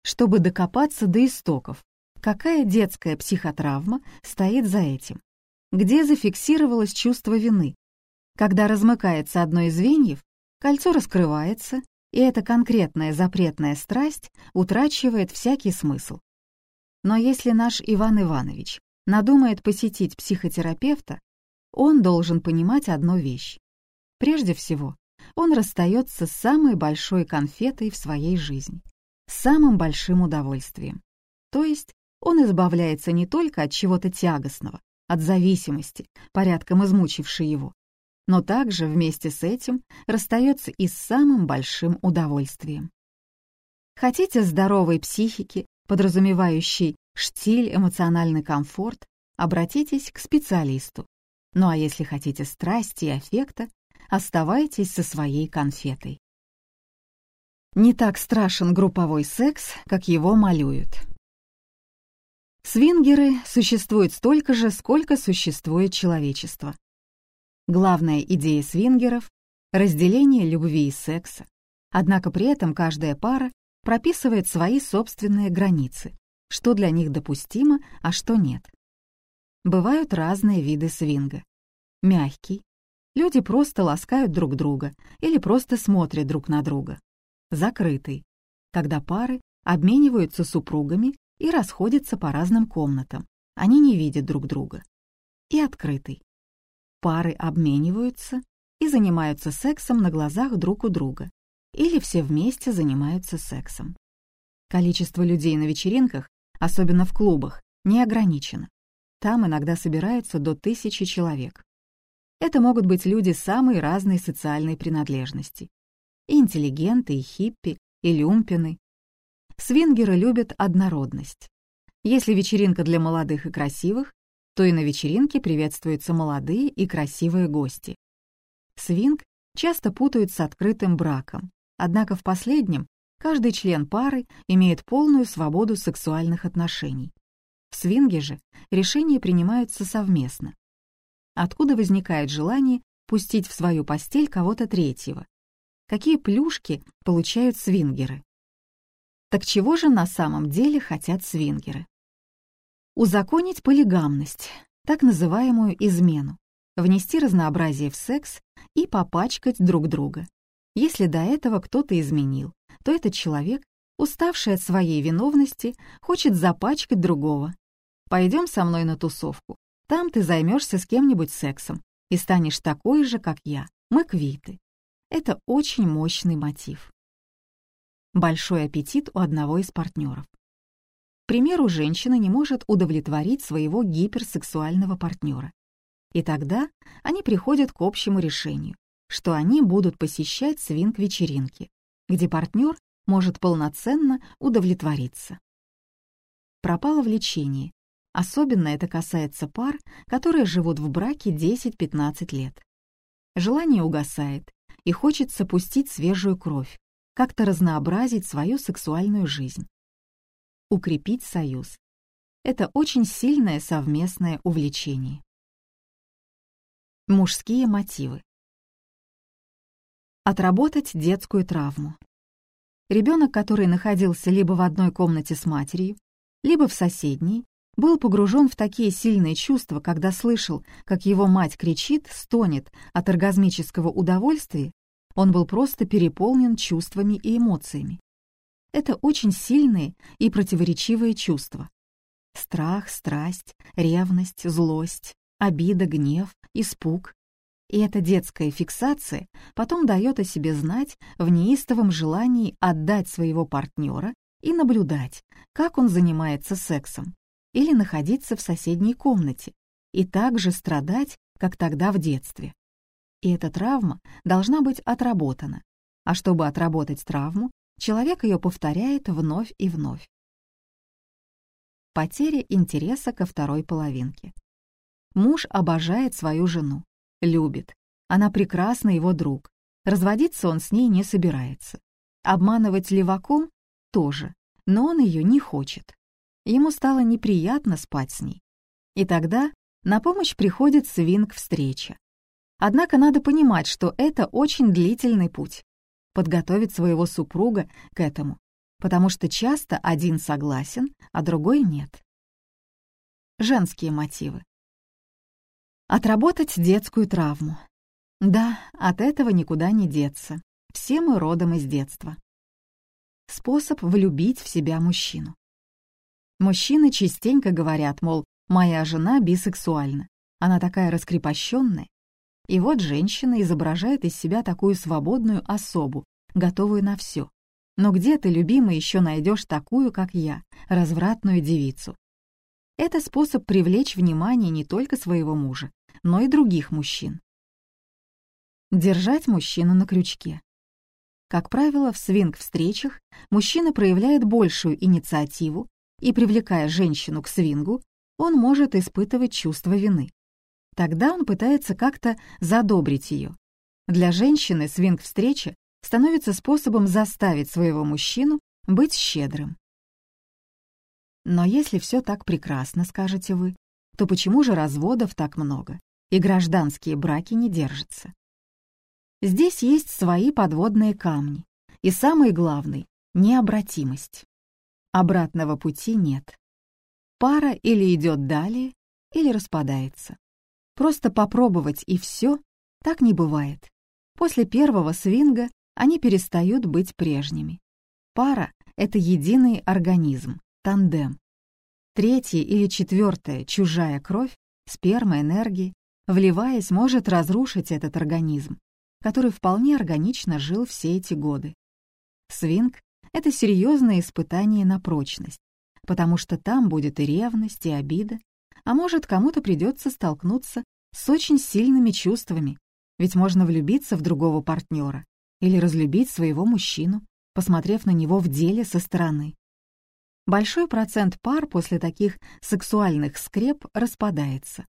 чтобы докопаться до истоков. Какая детская психотравма стоит за этим? Где зафиксировалось чувство вины? Когда размыкается одно из звеньев, кольцо раскрывается, и эта конкретная запретная страсть утрачивает всякий смысл. Но если наш Иван Иванович надумает посетить психотерапевта, он должен понимать одну вещь. Прежде всего, он расстается с самой большой конфетой в своей жизни самым большим удовольствием. То есть он избавляется не только от чего-то тягостного, от зависимости, порядком измучившей его, но также вместе с этим расстается и с самым большим удовольствием. Хотите здоровой психики, подразумевающей штиль, эмоциональный комфорт, обратитесь к специалисту. Ну а если хотите страсти и аффекта, оставайтесь со своей конфетой. Не так страшен групповой секс, как его малюют. Свингеры существуют столько же, сколько существует человечество. Главная идея свингеров — разделение любви и секса. Однако при этом каждая пара прописывает свои собственные границы, что для них допустимо, а что нет. Бывают разные виды свинга. Мягкий. Люди просто ласкают друг друга или просто смотрят друг на друга закрытый, когда пары обмениваются супругами и расходятся по разным комнатам, они не видят друг друга. И открытый. Пары обмениваются и занимаются сексом на глазах друг у друга, или все вместе занимаются сексом. Количество людей на вечеринках, особенно в клубах, не ограничено. Там иногда собираются до тысячи человек. Это могут быть люди самой разной социальной принадлежности, и интеллигенты, и хиппи, и люмпины. Свингеры любят однородность. Если вечеринка для молодых и красивых, то и на вечеринке приветствуются молодые и красивые гости. Свинг часто путают с открытым браком, однако в последнем каждый член пары имеет полную свободу сексуальных отношений. В свинге же решения принимаются совместно. Откуда возникает желание пустить в свою постель кого-то третьего, какие плюшки получают свингеры. Так чего же на самом деле хотят свингеры? Узаконить полигамность, так называемую измену, внести разнообразие в секс и попачкать друг друга. Если до этого кто-то изменил, то этот человек, уставший от своей виновности, хочет запачкать другого. Пойдем со мной на тусовку. Там ты займешься с кем-нибудь сексом и станешь такой же, как я. Мы квиты. Это очень мощный мотив. Большой аппетит у одного из партнеров. К примеру, женщина не может удовлетворить своего гиперсексуального партнера. И тогда они приходят к общему решению, что они будут посещать свинг-вечеринки, где партнер может полноценно удовлетвориться. Пропало влечение. Особенно это касается пар, которые живут в браке 10-15 лет. Желание угасает, и хочется пустить свежую кровь, как-то разнообразить свою сексуальную жизнь. Укрепить союз. Это очень сильное совместное увлечение. Мужские мотивы. Отработать детскую травму. Ребенок, который находился либо в одной комнате с матерью, либо в соседней, был погружен в такие сильные чувства, когда слышал, как его мать кричит, стонет от оргазмического удовольствия он был просто переполнен чувствами и эмоциями. — это очень сильные и противоречивые чувства. Страх, страсть, ревность, злость, обида, гнев, испуг. И эта детская фиксация потом дает о себе знать в неистовом желании отдать своего партнера и наблюдать, как он занимается сексом, или находиться в соседней комнате и также страдать, как тогда в детстве. И эта травма должна быть отработана. А чтобы отработать травму, человек ее повторяет вновь и вновь. Потеря интереса ко второй половинке. Муж обожает свою жену, любит. Она прекрасна его друг. Разводиться он с ней не собирается. Обманывать леваком тоже, но он ее не хочет. Ему стало неприятно спать с ней. И тогда на помощь приходит свинг-встреча. Однако надо понимать, что это очень длительный путь. Подготовить своего супруга к этому, потому что часто один согласен, а другой нет. Женские мотивы. Отработать детскую травму. Да, от этого никуда не деться. Все мы родом из детства. Способ влюбить в себя мужчину. Мужчины частенько говорят, мол, моя жена бисексуальна, она такая раскрепощенная. И вот женщина изображает из себя такую свободную особу, готовую на все. Но где ты, любимый, еще найдешь такую, как я, развратную девицу? Это способ привлечь внимание не только своего мужа, но и других мужчин. Держать мужчину на крючке. Как правило, в свинг-встречах мужчина проявляет большую инициативу и, привлекая женщину к свингу, он может испытывать чувство вины. Тогда он пытается как-то задобрить ее. Для женщины свинг-встреча становится способом заставить своего мужчину быть щедрым. Но если все так прекрасно, скажете вы, то почему же разводов так много и гражданские браки не держатся? Здесь есть свои подводные камни, и самый главный — необратимость. Обратного пути нет. Пара или идет далее, или распадается. Просто попробовать и все так не бывает. После первого свинга они перестают быть прежними. Пара — это единый организм, тандем. Третья или четвертая чужая кровь, сперма, энергии, вливаясь, может разрушить этот организм, который вполне органично жил все эти годы. Свинг это серьезное испытание на прочность, потому что там будет и ревность, и обида, а может, кому-то придется столкнуться с очень сильными чувствами, ведь можно влюбиться в другого партнера или разлюбить своего мужчину, посмотрев на него в деле со стороны. Большой процент пар после таких сексуальных скреп распадается.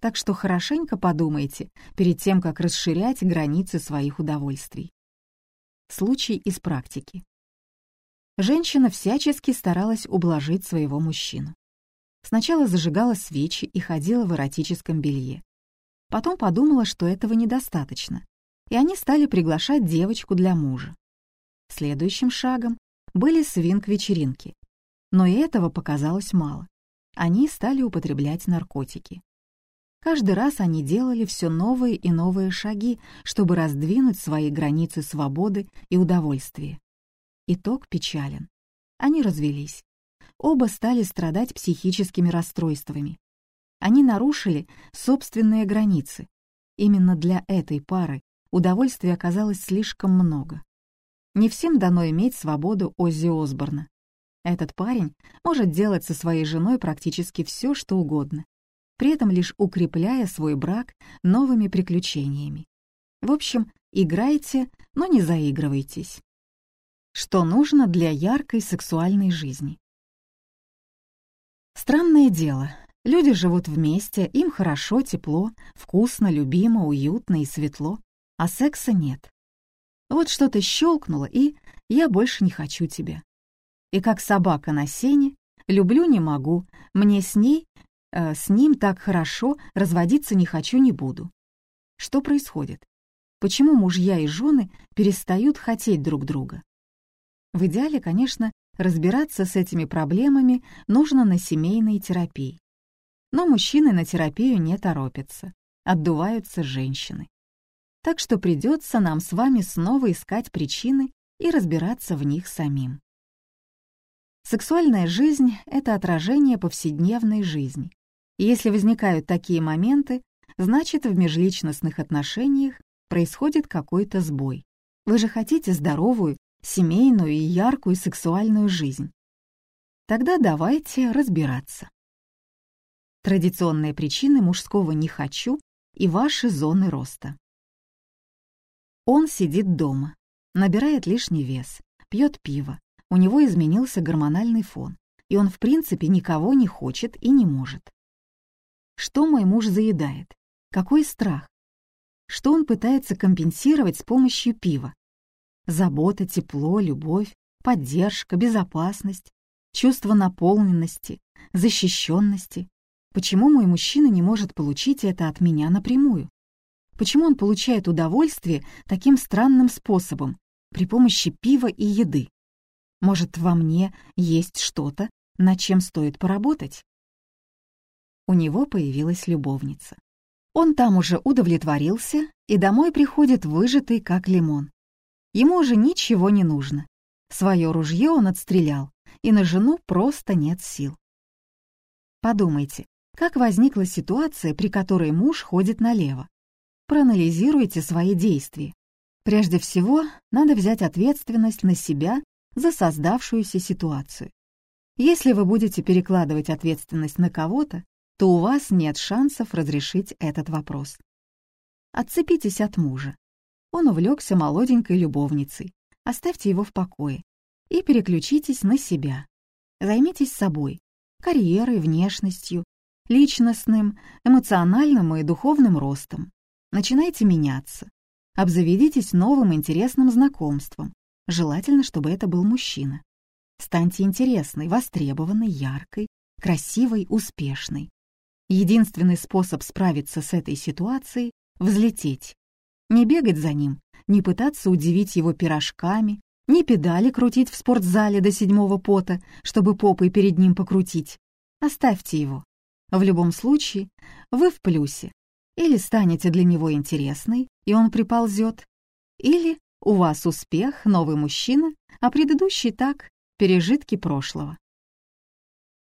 Так что хорошенько подумайте перед тем, как расширять границы своих удовольствий. Случай из практики женщина всячески старалась ублажить своего мужчину. Сначала зажигала свечи и ходила в эротическом белье. Потом подумала, что этого недостаточно, и они стали приглашать девочку для мужа. Следующим шагом были свинг-вечеринки. Но и этого показалось мало. Они стали употреблять наркотики. Каждый раз они делали все новые и новые шаги, чтобы раздвинуть свои границы свободы и удовольствия. Итог печален. Они развелись. Оба стали страдать психическими расстройствами. Они нарушили собственные границы. Именно для этой пары удовольствия оказалось слишком много. Не всем дано иметь свободу Оззи Осборна. Этот парень может делать со своей женой практически все, что угодно, при этом лишь укрепляя свой брак новыми приключениями. В общем, играйте, но не заигрывайтесь. Что нужно для яркой сексуальной жизни? Странное дело. Люди живут вместе, им хорошо, тепло, вкусно, любимо, уютно и светло, а секса нет. Вот что-то щелкнуло, и я больше не хочу тебя. И как собака на сене, люблю не могу, мне с ней, э, с ним так хорошо, разводиться не хочу, не буду. Что происходит? Почему мужья и жены перестают хотеть друг друга? В идеале, конечно, разбираться с этими проблемами нужно на семейной терапии. Но мужчины на терапию не торопятся, отдуваются женщины. Так что придется нам с вами снова искать причины и разбираться в них самим. Сексуальная жизнь — это отражение повседневной жизни. И если возникают такие моменты, значит, в межличностных отношениях происходит какой-то сбой. Вы же хотите здоровую, семейную и яркую сексуальную жизнь. Тогда давайте разбираться. Традиционные причины мужского «не хочу» и ваши зоны роста. Он сидит дома, набирает лишний вес, пьет пиво, у него изменился гормональный фон, и он в принципе никого не хочет и не может. Что мой муж заедает? Какой страх? Что он пытается компенсировать с помощью пива? Забота, тепло, любовь, поддержка, безопасность, чувство наполненности, защищенности. Почему мой мужчина не может получить это от меня напрямую? Почему он получает удовольствие таким странным способом, при помощи пива и еды? Может, во мне есть что-то, над чем стоит поработать? У него появилась любовница. Он там уже удовлетворился и домой приходит выжатый, как лимон. Ему уже ничего не нужно. Свое ружье он отстрелял, и на жену просто нет сил. Подумайте, как возникла ситуация, при которой муж ходит налево? Проанализируйте свои действия. Прежде всего, надо взять ответственность на себя за создавшуюся ситуацию. Если вы будете перекладывать ответственность на кого-то, то у вас нет шансов разрешить этот вопрос. Отцепитесь от мужа. Он увлекся молоденькой любовницей. Оставьте его в покое и переключитесь на себя. Займитесь собой, карьерой, внешностью, личностным, эмоциональным и духовным ростом. Начинайте меняться. Обзаведитесь новым интересным знакомством. Желательно, чтобы это был мужчина. Станьте интересной, востребованной, яркой, красивой, успешной. Единственный способ справиться с этой ситуацией — взлететь. Не бегать за ним, не пытаться удивить его пирожками, не педали крутить в спортзале до седьмого пота, чтобы попой перед ним покрутить. Оставьте его. В любом случае, вы в плюсе. Или станете для него интересной, и он приползет, или у вас успех, новый мужчина, а предыдущий так, пережитки прошлого.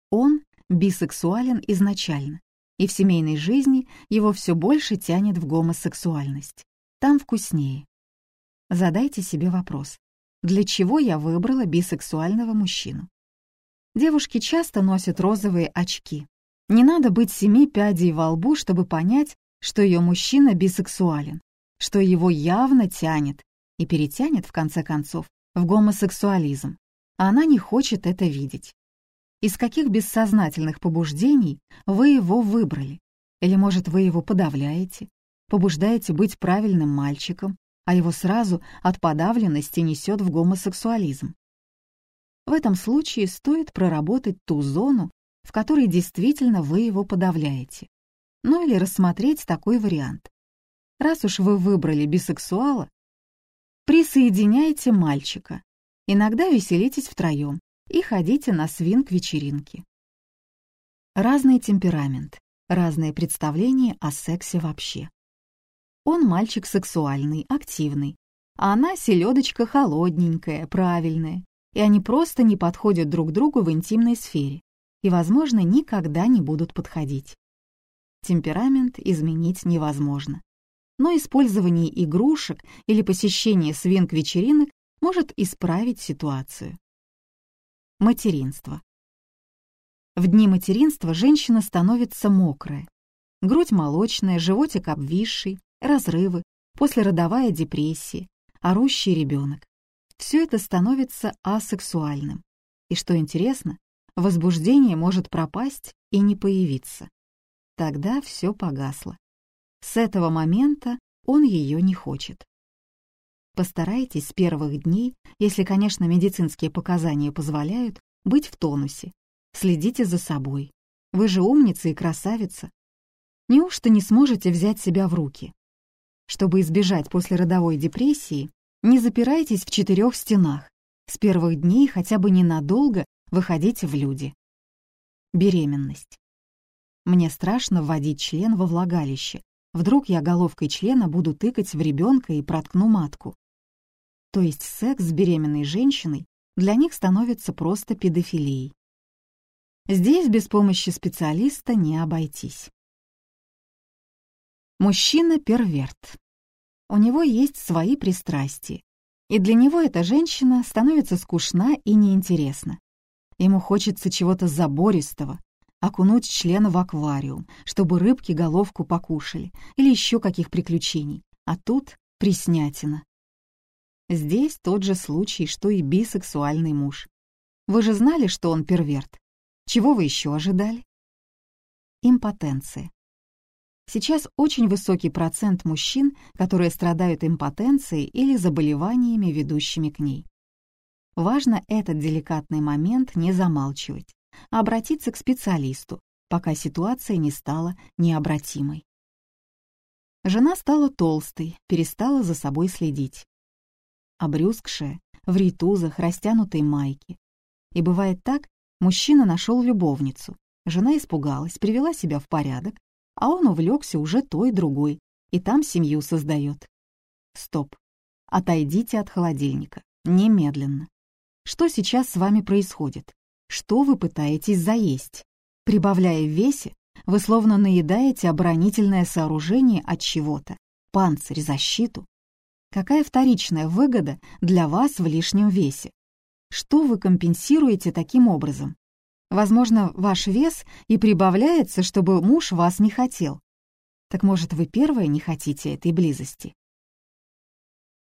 Он бисексуален изначально, и в семейной жизни его все больше тянет в гомосексуальность. Там вкуснее. Задайте себе вопрос, для чего я выбрала бисексуального мужчину? Девушки часто носят розовые очки. Не надо быть семи пядей во лбу, чтобы понять, что ее мужчина бисексуален, что его явно тянет и перетянет, в конце концов, в гомосексуализм, а она не хочет это видеть. Из каких бессознательных побуждений вы его выбрали? Или, может, вы его подавляете, побуждаете быть правильным мальчиком, а его сразу от подавленности несет в гомосексуализм? В этом случае стоит проработать ту зону, в которой действительно вы его подавляете ну или рассмотреть такой вариант. Раз уж вы выбрали бисексуала, присоединяйте мальчика. Иногда веселитесь втроем и ходите на свинг-вечеринки. Разный темперамент, разные представления о сексе вообще. Он мальчик сексуальный, активный, а она селедочка холодненькая, правильная, и они просто не подходят друг другу в интимной сфере и, возможно, никогда не будут подходить. Темперамент изменить невозможно. Но использование игрушек или посещение свинг-вечеринок может исправить ситуацию. Материнство. В дни материнства женщина становится мокрая. Грудь молочная, животик обвисший, разрывы, послеродовая депрессия, орущий ребенок. Все это становится асексуальным. И что интересно, возбуждение может пропасть и не появиться. Тогда все погасло. С этого момента он ее не хочет. Постарайтесь с первых дней, если, конечно, медицинские показания позволяют, быть в тонусе. Следите за собой. Вы же умница и красавица. Неужто не сможете взять себя в руки? Чтобы избежать послеродовой депрессии, не запирайтесь в четырех стенах. С первых дней хотя бы ненадолго выходите в люди. Беременность. Мне страшно вводить член во влагалище. Вдруг я головкой члена буду тыкать в ребенка и проткну матку. То есть секс с беременной женщиной для них становится просто педофилией. Здесь без помощи специалиста не обойтись. Мужчина-перверт. У него есть свои пристрастия, и для него эта женщина становится скучна и неинтересна. Ему хочется чего-то забористого, окунуть члена в аквариум, чтобы рыбки головку покушали, или еще каких приключений. А тут приснятина. Здесь тот же случай, что и бисексуальный муж. Вы же знали, что он перверт? Чего вы еще ожидали? Импотенция. Сейчас очень высокий процент мужчин, которые страдают импотенцией или заболеваниями, ведущими к ней. Важно этот деликатный момент не замалчивать, а обратиться к специалисту, пока ситуация не стала необратимой. Жена стала толстой, перестала за собой следить. Обрюзгшая, в ритузах, растянутой майке. И бывает так, мужчина нашел любовницу, жена испугалась, привела себя в порядок, а он увлекся уже той другой, и там семью создает. Стоп. Отойдите от холодильника. Немедленно. Что сейчас с вами происходит? Что вы пытаетесь заесть? Прибавляя в весе, вы словно наедаете оборонительное сооружение от чего-то, панцирь, защиту. Какая вторичная выгода для вас в лишнем весе? Что вы компенсируете таким образом? Возможно, ваш вес и прибавляется, чтобы муж вас не хотел. Так может, вы первая не хотите этой близости?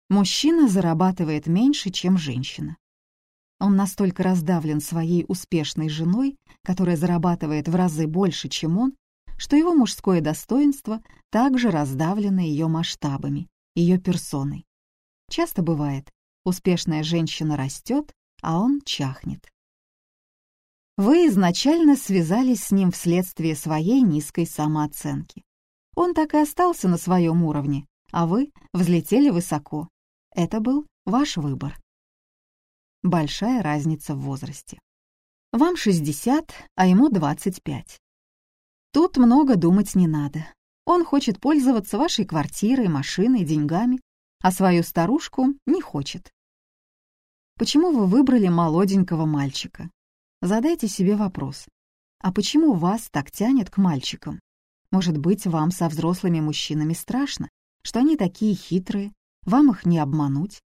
Мужчина зарабатывает меньше, чем женщина. Он настолько раздавлен своей успешной женой, которая зарабатывает в разы больше, чем он, что его мужское достоинство также раздавлено ее масштабами, ее персоной. Часто бывает, успешная женщина растет, а он чахнет. Вы изначально связались с ним вследствие своей низкой самооценки. Он так и остался на своем уровне, а вы взлетели высоко. Это был ваш выбор большая разница в возрасте. Вам 60, а ему 25. Тут много думать не надо. Он хочет пользоваться вашей квартирой, машиной, деньгами, а свою старушку не хочет. Почему вы выбрали молоденького мальчика? Задайте себе вопрос. А почему вас так тянет к мальчикам? Может быть, вам со взрослыми мужчинами страшно, что они такие хитрые, вам их не обмануть?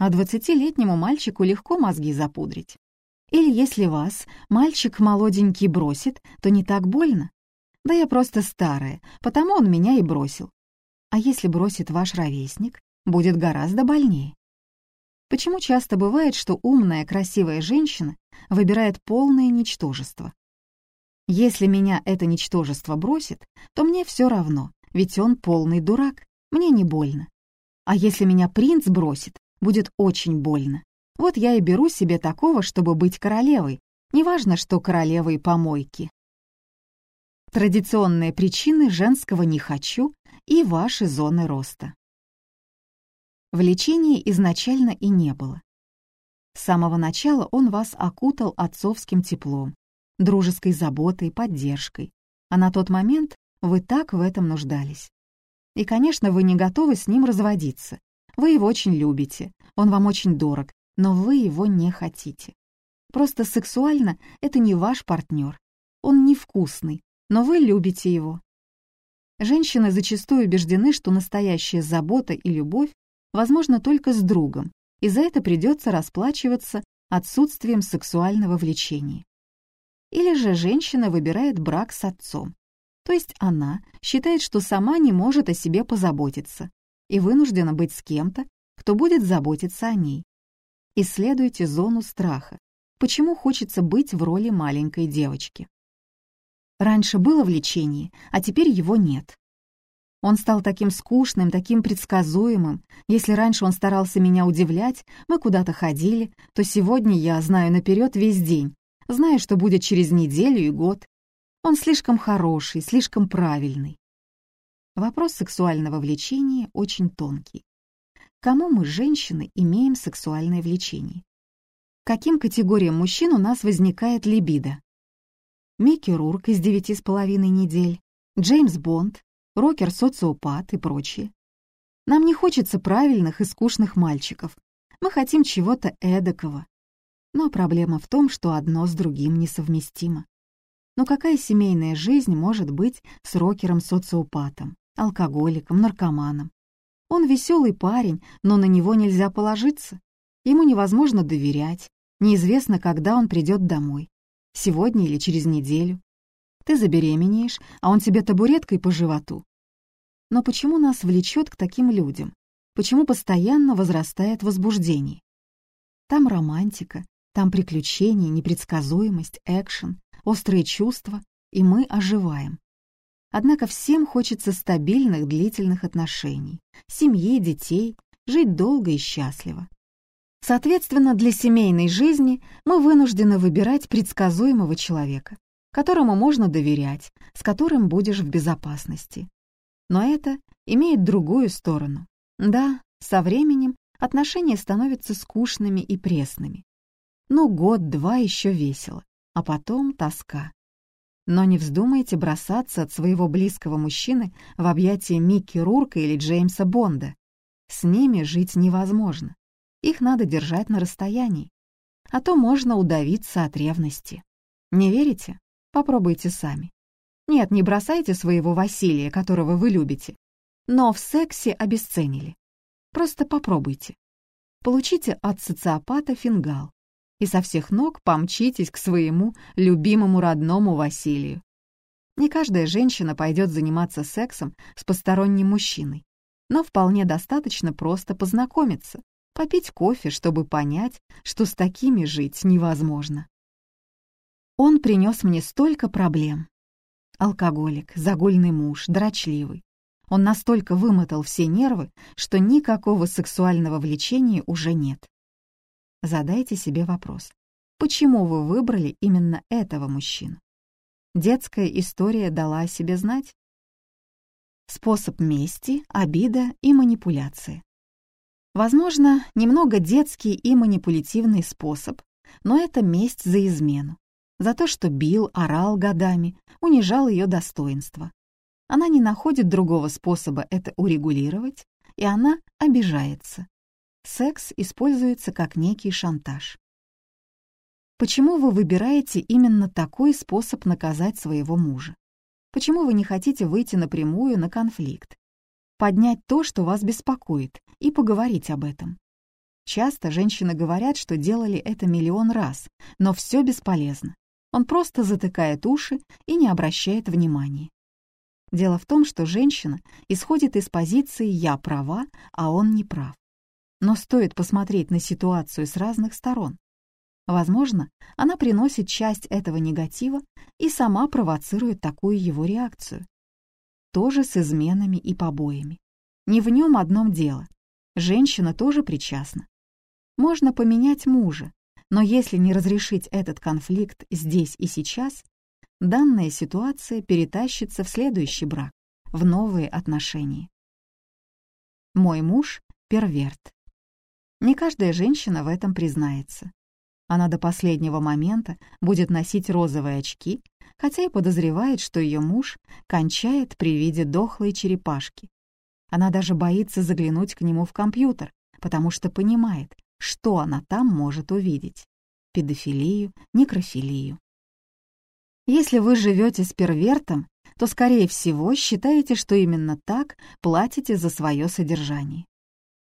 а двадцатилетнему мальчику легко мозги запудрить. Или если вас мальчик молоденький бросит, то не так больно. Да я просто старая, потому он меня и бросил. А если бросит ваш ровесник, будет гораздо больнее. Почему часто бывает, что умная, красивая женщина выбирает полное ничтожество? Если меня это ничтожество бросит, то мне все равно, ведь он полный дурак, мне не больно. А если меня принц бросит, будет очень больно. Вот я и беру себе такого, чтобы быть королевой. Неважно, что королевой помойки. Традиционные причины женского «не хочу» и ваши зоны роста. Влечения изначально и не было. С самого начала он вас окутал отцовским теплом, дружеской заботой, поддержкой, а на тот момент вы так в этом нуждались. И, конечно, вы не готовы с ним разводиться, вы его очень любите, он вам очень дорог, но вы его не хотите. Просто сексуально это не ваш партнер. Он невкусный, но вы любите его. Женщины зачастую убеждены, что настоящая забота и любовь возможно только с другом, и за это придется расплачиваться отсутствием сексуального влечения. Или же женщина выбирает брак с отцом. То есть она считает, что сама не может о себе позаботиться, и вынуждена быть с кем-то, кто будет заботиться о ней. Исследуйте зону страха. Почему хочется быть в роли маленькой девочки? Раньше было влечение, а теперь его нет. Он стал таким скучным, таким предсказуемым. Если раньше он старался меня удивлять, мы куда-то ходили, то сегодня я знаю наперед весь день, знаю, что будет через неделю и год. Он слишком хороший, слишком правильный. Вопрос сексуального влечения очень тонкий. Кому мы, женщины, имеем сексуальное влечение? Каким категориям мужчин у нас возникает либидо? Микки Рурк из девяти с половиной недель, Джеймс Бонд, рокер-социопат и прочее. Нам не хочется правильных и скучных мальчиков. Мы хотим чего-то эдакого. Но проблема в том, что одно с другим несовместимо. Но какая семейная жизнь может быть с рокером-социопатом, алкоголиком, наркоманом? Он веселый парень, но на него нельзя положиться. Ему невозможно доверять, неизвестно, когда он придет домой. Сегодня или через неделю. Ты забеременеешь, а он тебе табуреткой по животу. Но почему нас влечет к таким людям? Почему постоянно возрастает возбуждение? Там романтика, там приключения, непредсказуемость, экшен, острые чувства, и мы оживаем. Однако всем хочется стабильных длительных отношений, семьи, детей, жить долго и счастливо. Соответственно, для семейной жизни мы вынуждены выбирать предсказуемого человека, которому можно доверять, с которым будешь в безопасности. Но это имеет другую сторону. Да, со временем отношения становятся скучными и пресными. Ну, год-два еще весело, а потом тоска. Но не вздумайте бросаться от своего близкого мужчины в объятия Микки Рурка или Джеймса Бонда. С ними жить невозможно. Их надо держать на расстоянии. А то можно удавиться от ревности. Не верите? Попробуйте сами. Нет, не бросайте своего Василия, которого вы любите. Но в сексе обесценили. Просто попробуйте. Получите от социопата фингал и со всех ног помчитесь к своему любимому родному Василию. Не каждая женщина пойдет заниматься сексом с посторонним мужчиной, но вполне достаточно просто познакомиться, попить кофе, чтобы понять, что с такими жить невозможно. Он принес мне столько проблем. Алкоголик, загульный муж, дрочливый. Он настолько вымотал все нервы, что никакого сексуального влечения уже нет. Задайте себе вопрос, почему вы выбрали именно этого мужчину? Детская история дала о себе знать? Способ мести, обида и манипуляции. Возможно, немного детский и манипулятивный способ, но это месть за измену, за то, что бил, орал годами, унижал ее достоинство. Она не находит другого способа это урегулировать, и она обижается. Секс используется как некий шантаж. Почему вы выбираете именно такой способ наказать своего мужа? Почему вы не хотите выйти напрямую на конфликт? поднять то, что вас беспокоит, и поговорить об этом. Часто женщины говорят, что делали это миллион раз, но все бесполезно. Он просто затыкает уши и не обращает внимания. Дело в том, что женщина исходит из позиции «я права, а он не прав». Но стоит посмотреть на ситуацию с разных сторон. Возможно, она приносит часть этого негатива и сама провоцирует такую его реакцию тоже с изменами и побоями. Не в нем одном дело. Женщина тоже причастна. Можно поменять мужа, но если не разрешить этот конфликт здесь и сейчас, данная ситуация перетащится в следующий брак, в новые отношения. Мой муж — перверт. Не каждая женщина в этом признается. Она до последнего момента будет носить розовые очки хотя и подозревает, что ее муж кончает при виде дохлой черепашки. Она даже боится заглянуть к нему в компьютер, потому что понимает, что она там может увидеть — педофилию, некрофилию. Если вы живете с первертом, то, скорее всего, считаете, что именно так платите за свое содержание.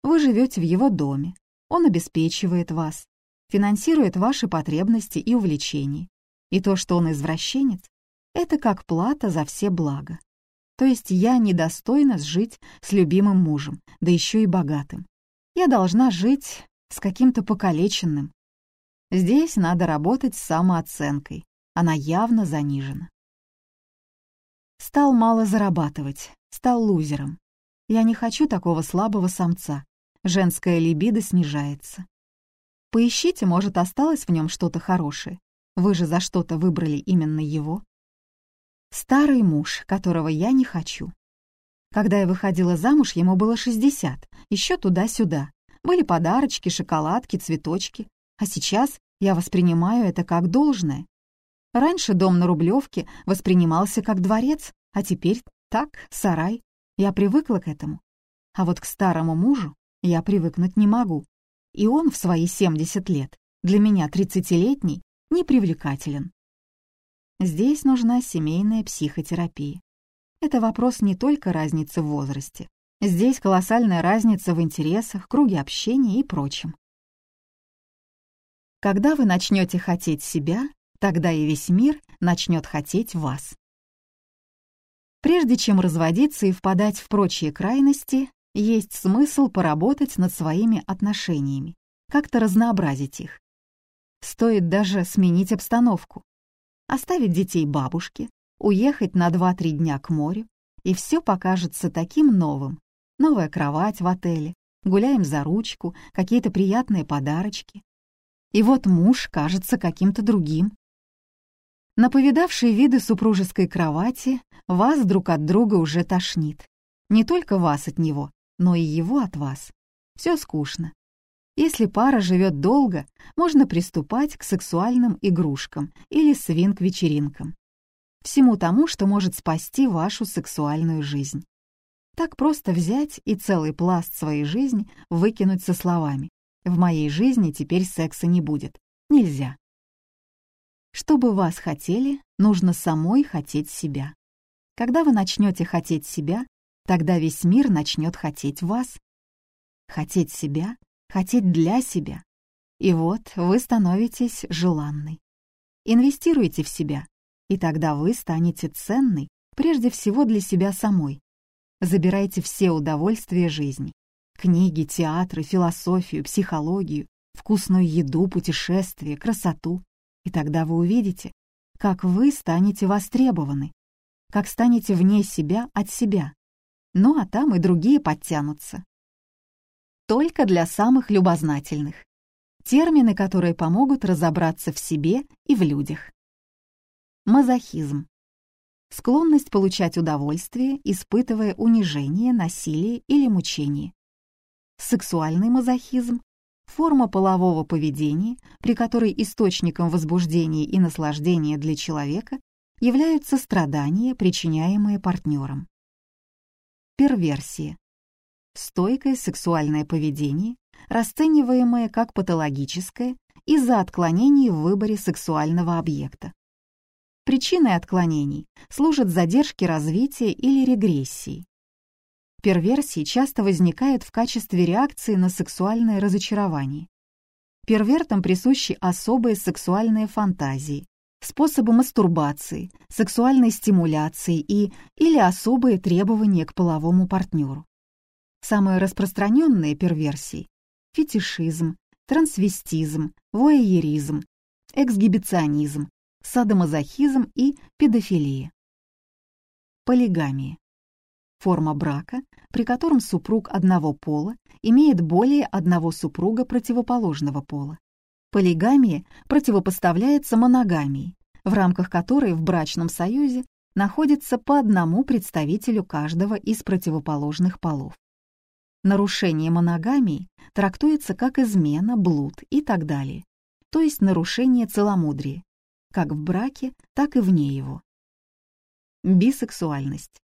Вы живете в его доме, он обеспечивает вас, финансирует ваши потребности и увлечения, и то, что он извращенец, это как плата за все блага. То есть я недостойна жить с любимым мужем, да еще и богатым. Я должна жить с каким-то покалеченным. Здесь надо работать с самооценкой. Она явно занижена. Стал мало зарабатывать, стал лузером. Я не хочу такого слабого самца. Женская либидо снижается. Поищите, может, осталось в нем что-то хорошее. Вы же за что-то выбрали именно его. Старый муж, которого я не хочу. Когда я выходила замуж, ему было 60, еще туда-сюда. Были подарочки, шоколадки, цветочки. А сейчас я воспринимаю это как должное. Раньше дом на Рублевке воспринимался как дворец, а теперь так, сарай. Я привыкла к этому. А вот к старому мужу я привыкнуть не могу. И он в свои 70 лет для меня 30-летний непривлекателен. Здесь нужна семейная психотерапия. Это вопрос не только разницы в возрасте. Здесь колоссальная разница в интересах, круге общения и прочем. Когда вы начнете хотеть себя, тогда и весь мир начнет хотеть вас. Прежде чем разводиться и впадать в прочие крайности, есть смысл поработать над своими отношениями, как-то разнообразить их. Стоит даже сменить обстановку, оставить детей бабушке, уехать на 2-3 дня к морю, и все покажется таким новым. Новая кровать в отеле, гуляем за ручку, какие-то приятные подарочки. И вот муж кажется каким-то другим. Наповидавшие виды супружеской кровати вас друг от друга уже тошнит. Не только вас от него, но и его от вас. Все скучно. Если пара живет долго, можно приступать к сексуальным игрушкам или свинг-вечеринкам. Всему тому, что может спасти вашу сексуальную жизнь. Так просто взять и целый пласт своей жизни выкинуть со словами «В моей жизни теперь секса не будет». Нельзя. Чтобы вас хотели, нужно самой хотеть себя. Когда вы начнете хотеть себя, тогда весь мир начнет хотеть вас. Хотеть себя хотеть для себя. И вот вы становитесь желанной. Инвестируйте в себя, и тогда вы станете ценной прежде всего для себя самой. Забирайте все удовольствия жизни. Книги, театры, философию, психологию, вкусную еду, путешествия, красоту. И тогда вы увидите, как вы станете востребованы, как станете вне себя от себя. Ну а там и другие подтянутся только для самых любознательных. Термины, которые помогут разобраться в себе и в людях. Мазохизм. Склонность получать удовольствие, испытывая унижение, насилие или мучение. Сексуальный мазохизм — форма полового поведения, при которой источником возбуждения и наслаждения для человека являются страдания, причиняемые партнером. Перверсия стойкое сексуальное поведение, расцениваемое как патологическое из-за отклонений в выборе сексуального объекта. Причиной отклонений служат задержки развития или регрессии. Перверсии часто возникают в качестве реакции на сексуальное разочарование. Первертам присущи особые сексуальные фантазии, способы мастурбации, сексуальной стимуляции и или особые требования к половому партнеру. Самые распространенные перверсии — фетишизм, трансвестизм, вояеризм, эксгибиционизм, садомазохизм и педофилия. Полигамия. Форма брака, при котором супруг одного пола имеет более одного супруга противоположного пола. Полигамия противопоставляется моногамии, в рамках которой в брачном союзе находится по одному представителю каждого из противоположных полов. Нарушение моногамии трактуется как измена, блуд и так далее, то есть нарушение целомудрия, как в браке, так и вне его. Бисексуальность.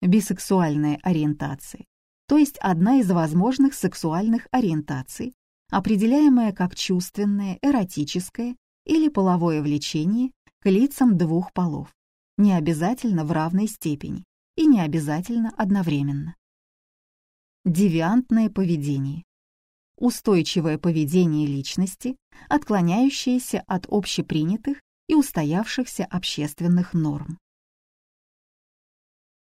Бисексуальная ориентация, то есть одна из возможных сексуальных ориентаций, определяемая как чувственное, эротическое или половое влечение к лицам двух полов, не обязательно в равной степени и не обязательно одновременно. Девиантное поведение. Устойчивое поведение личности, отклоняющееся от общепринятых и устоявшихся общественных норм.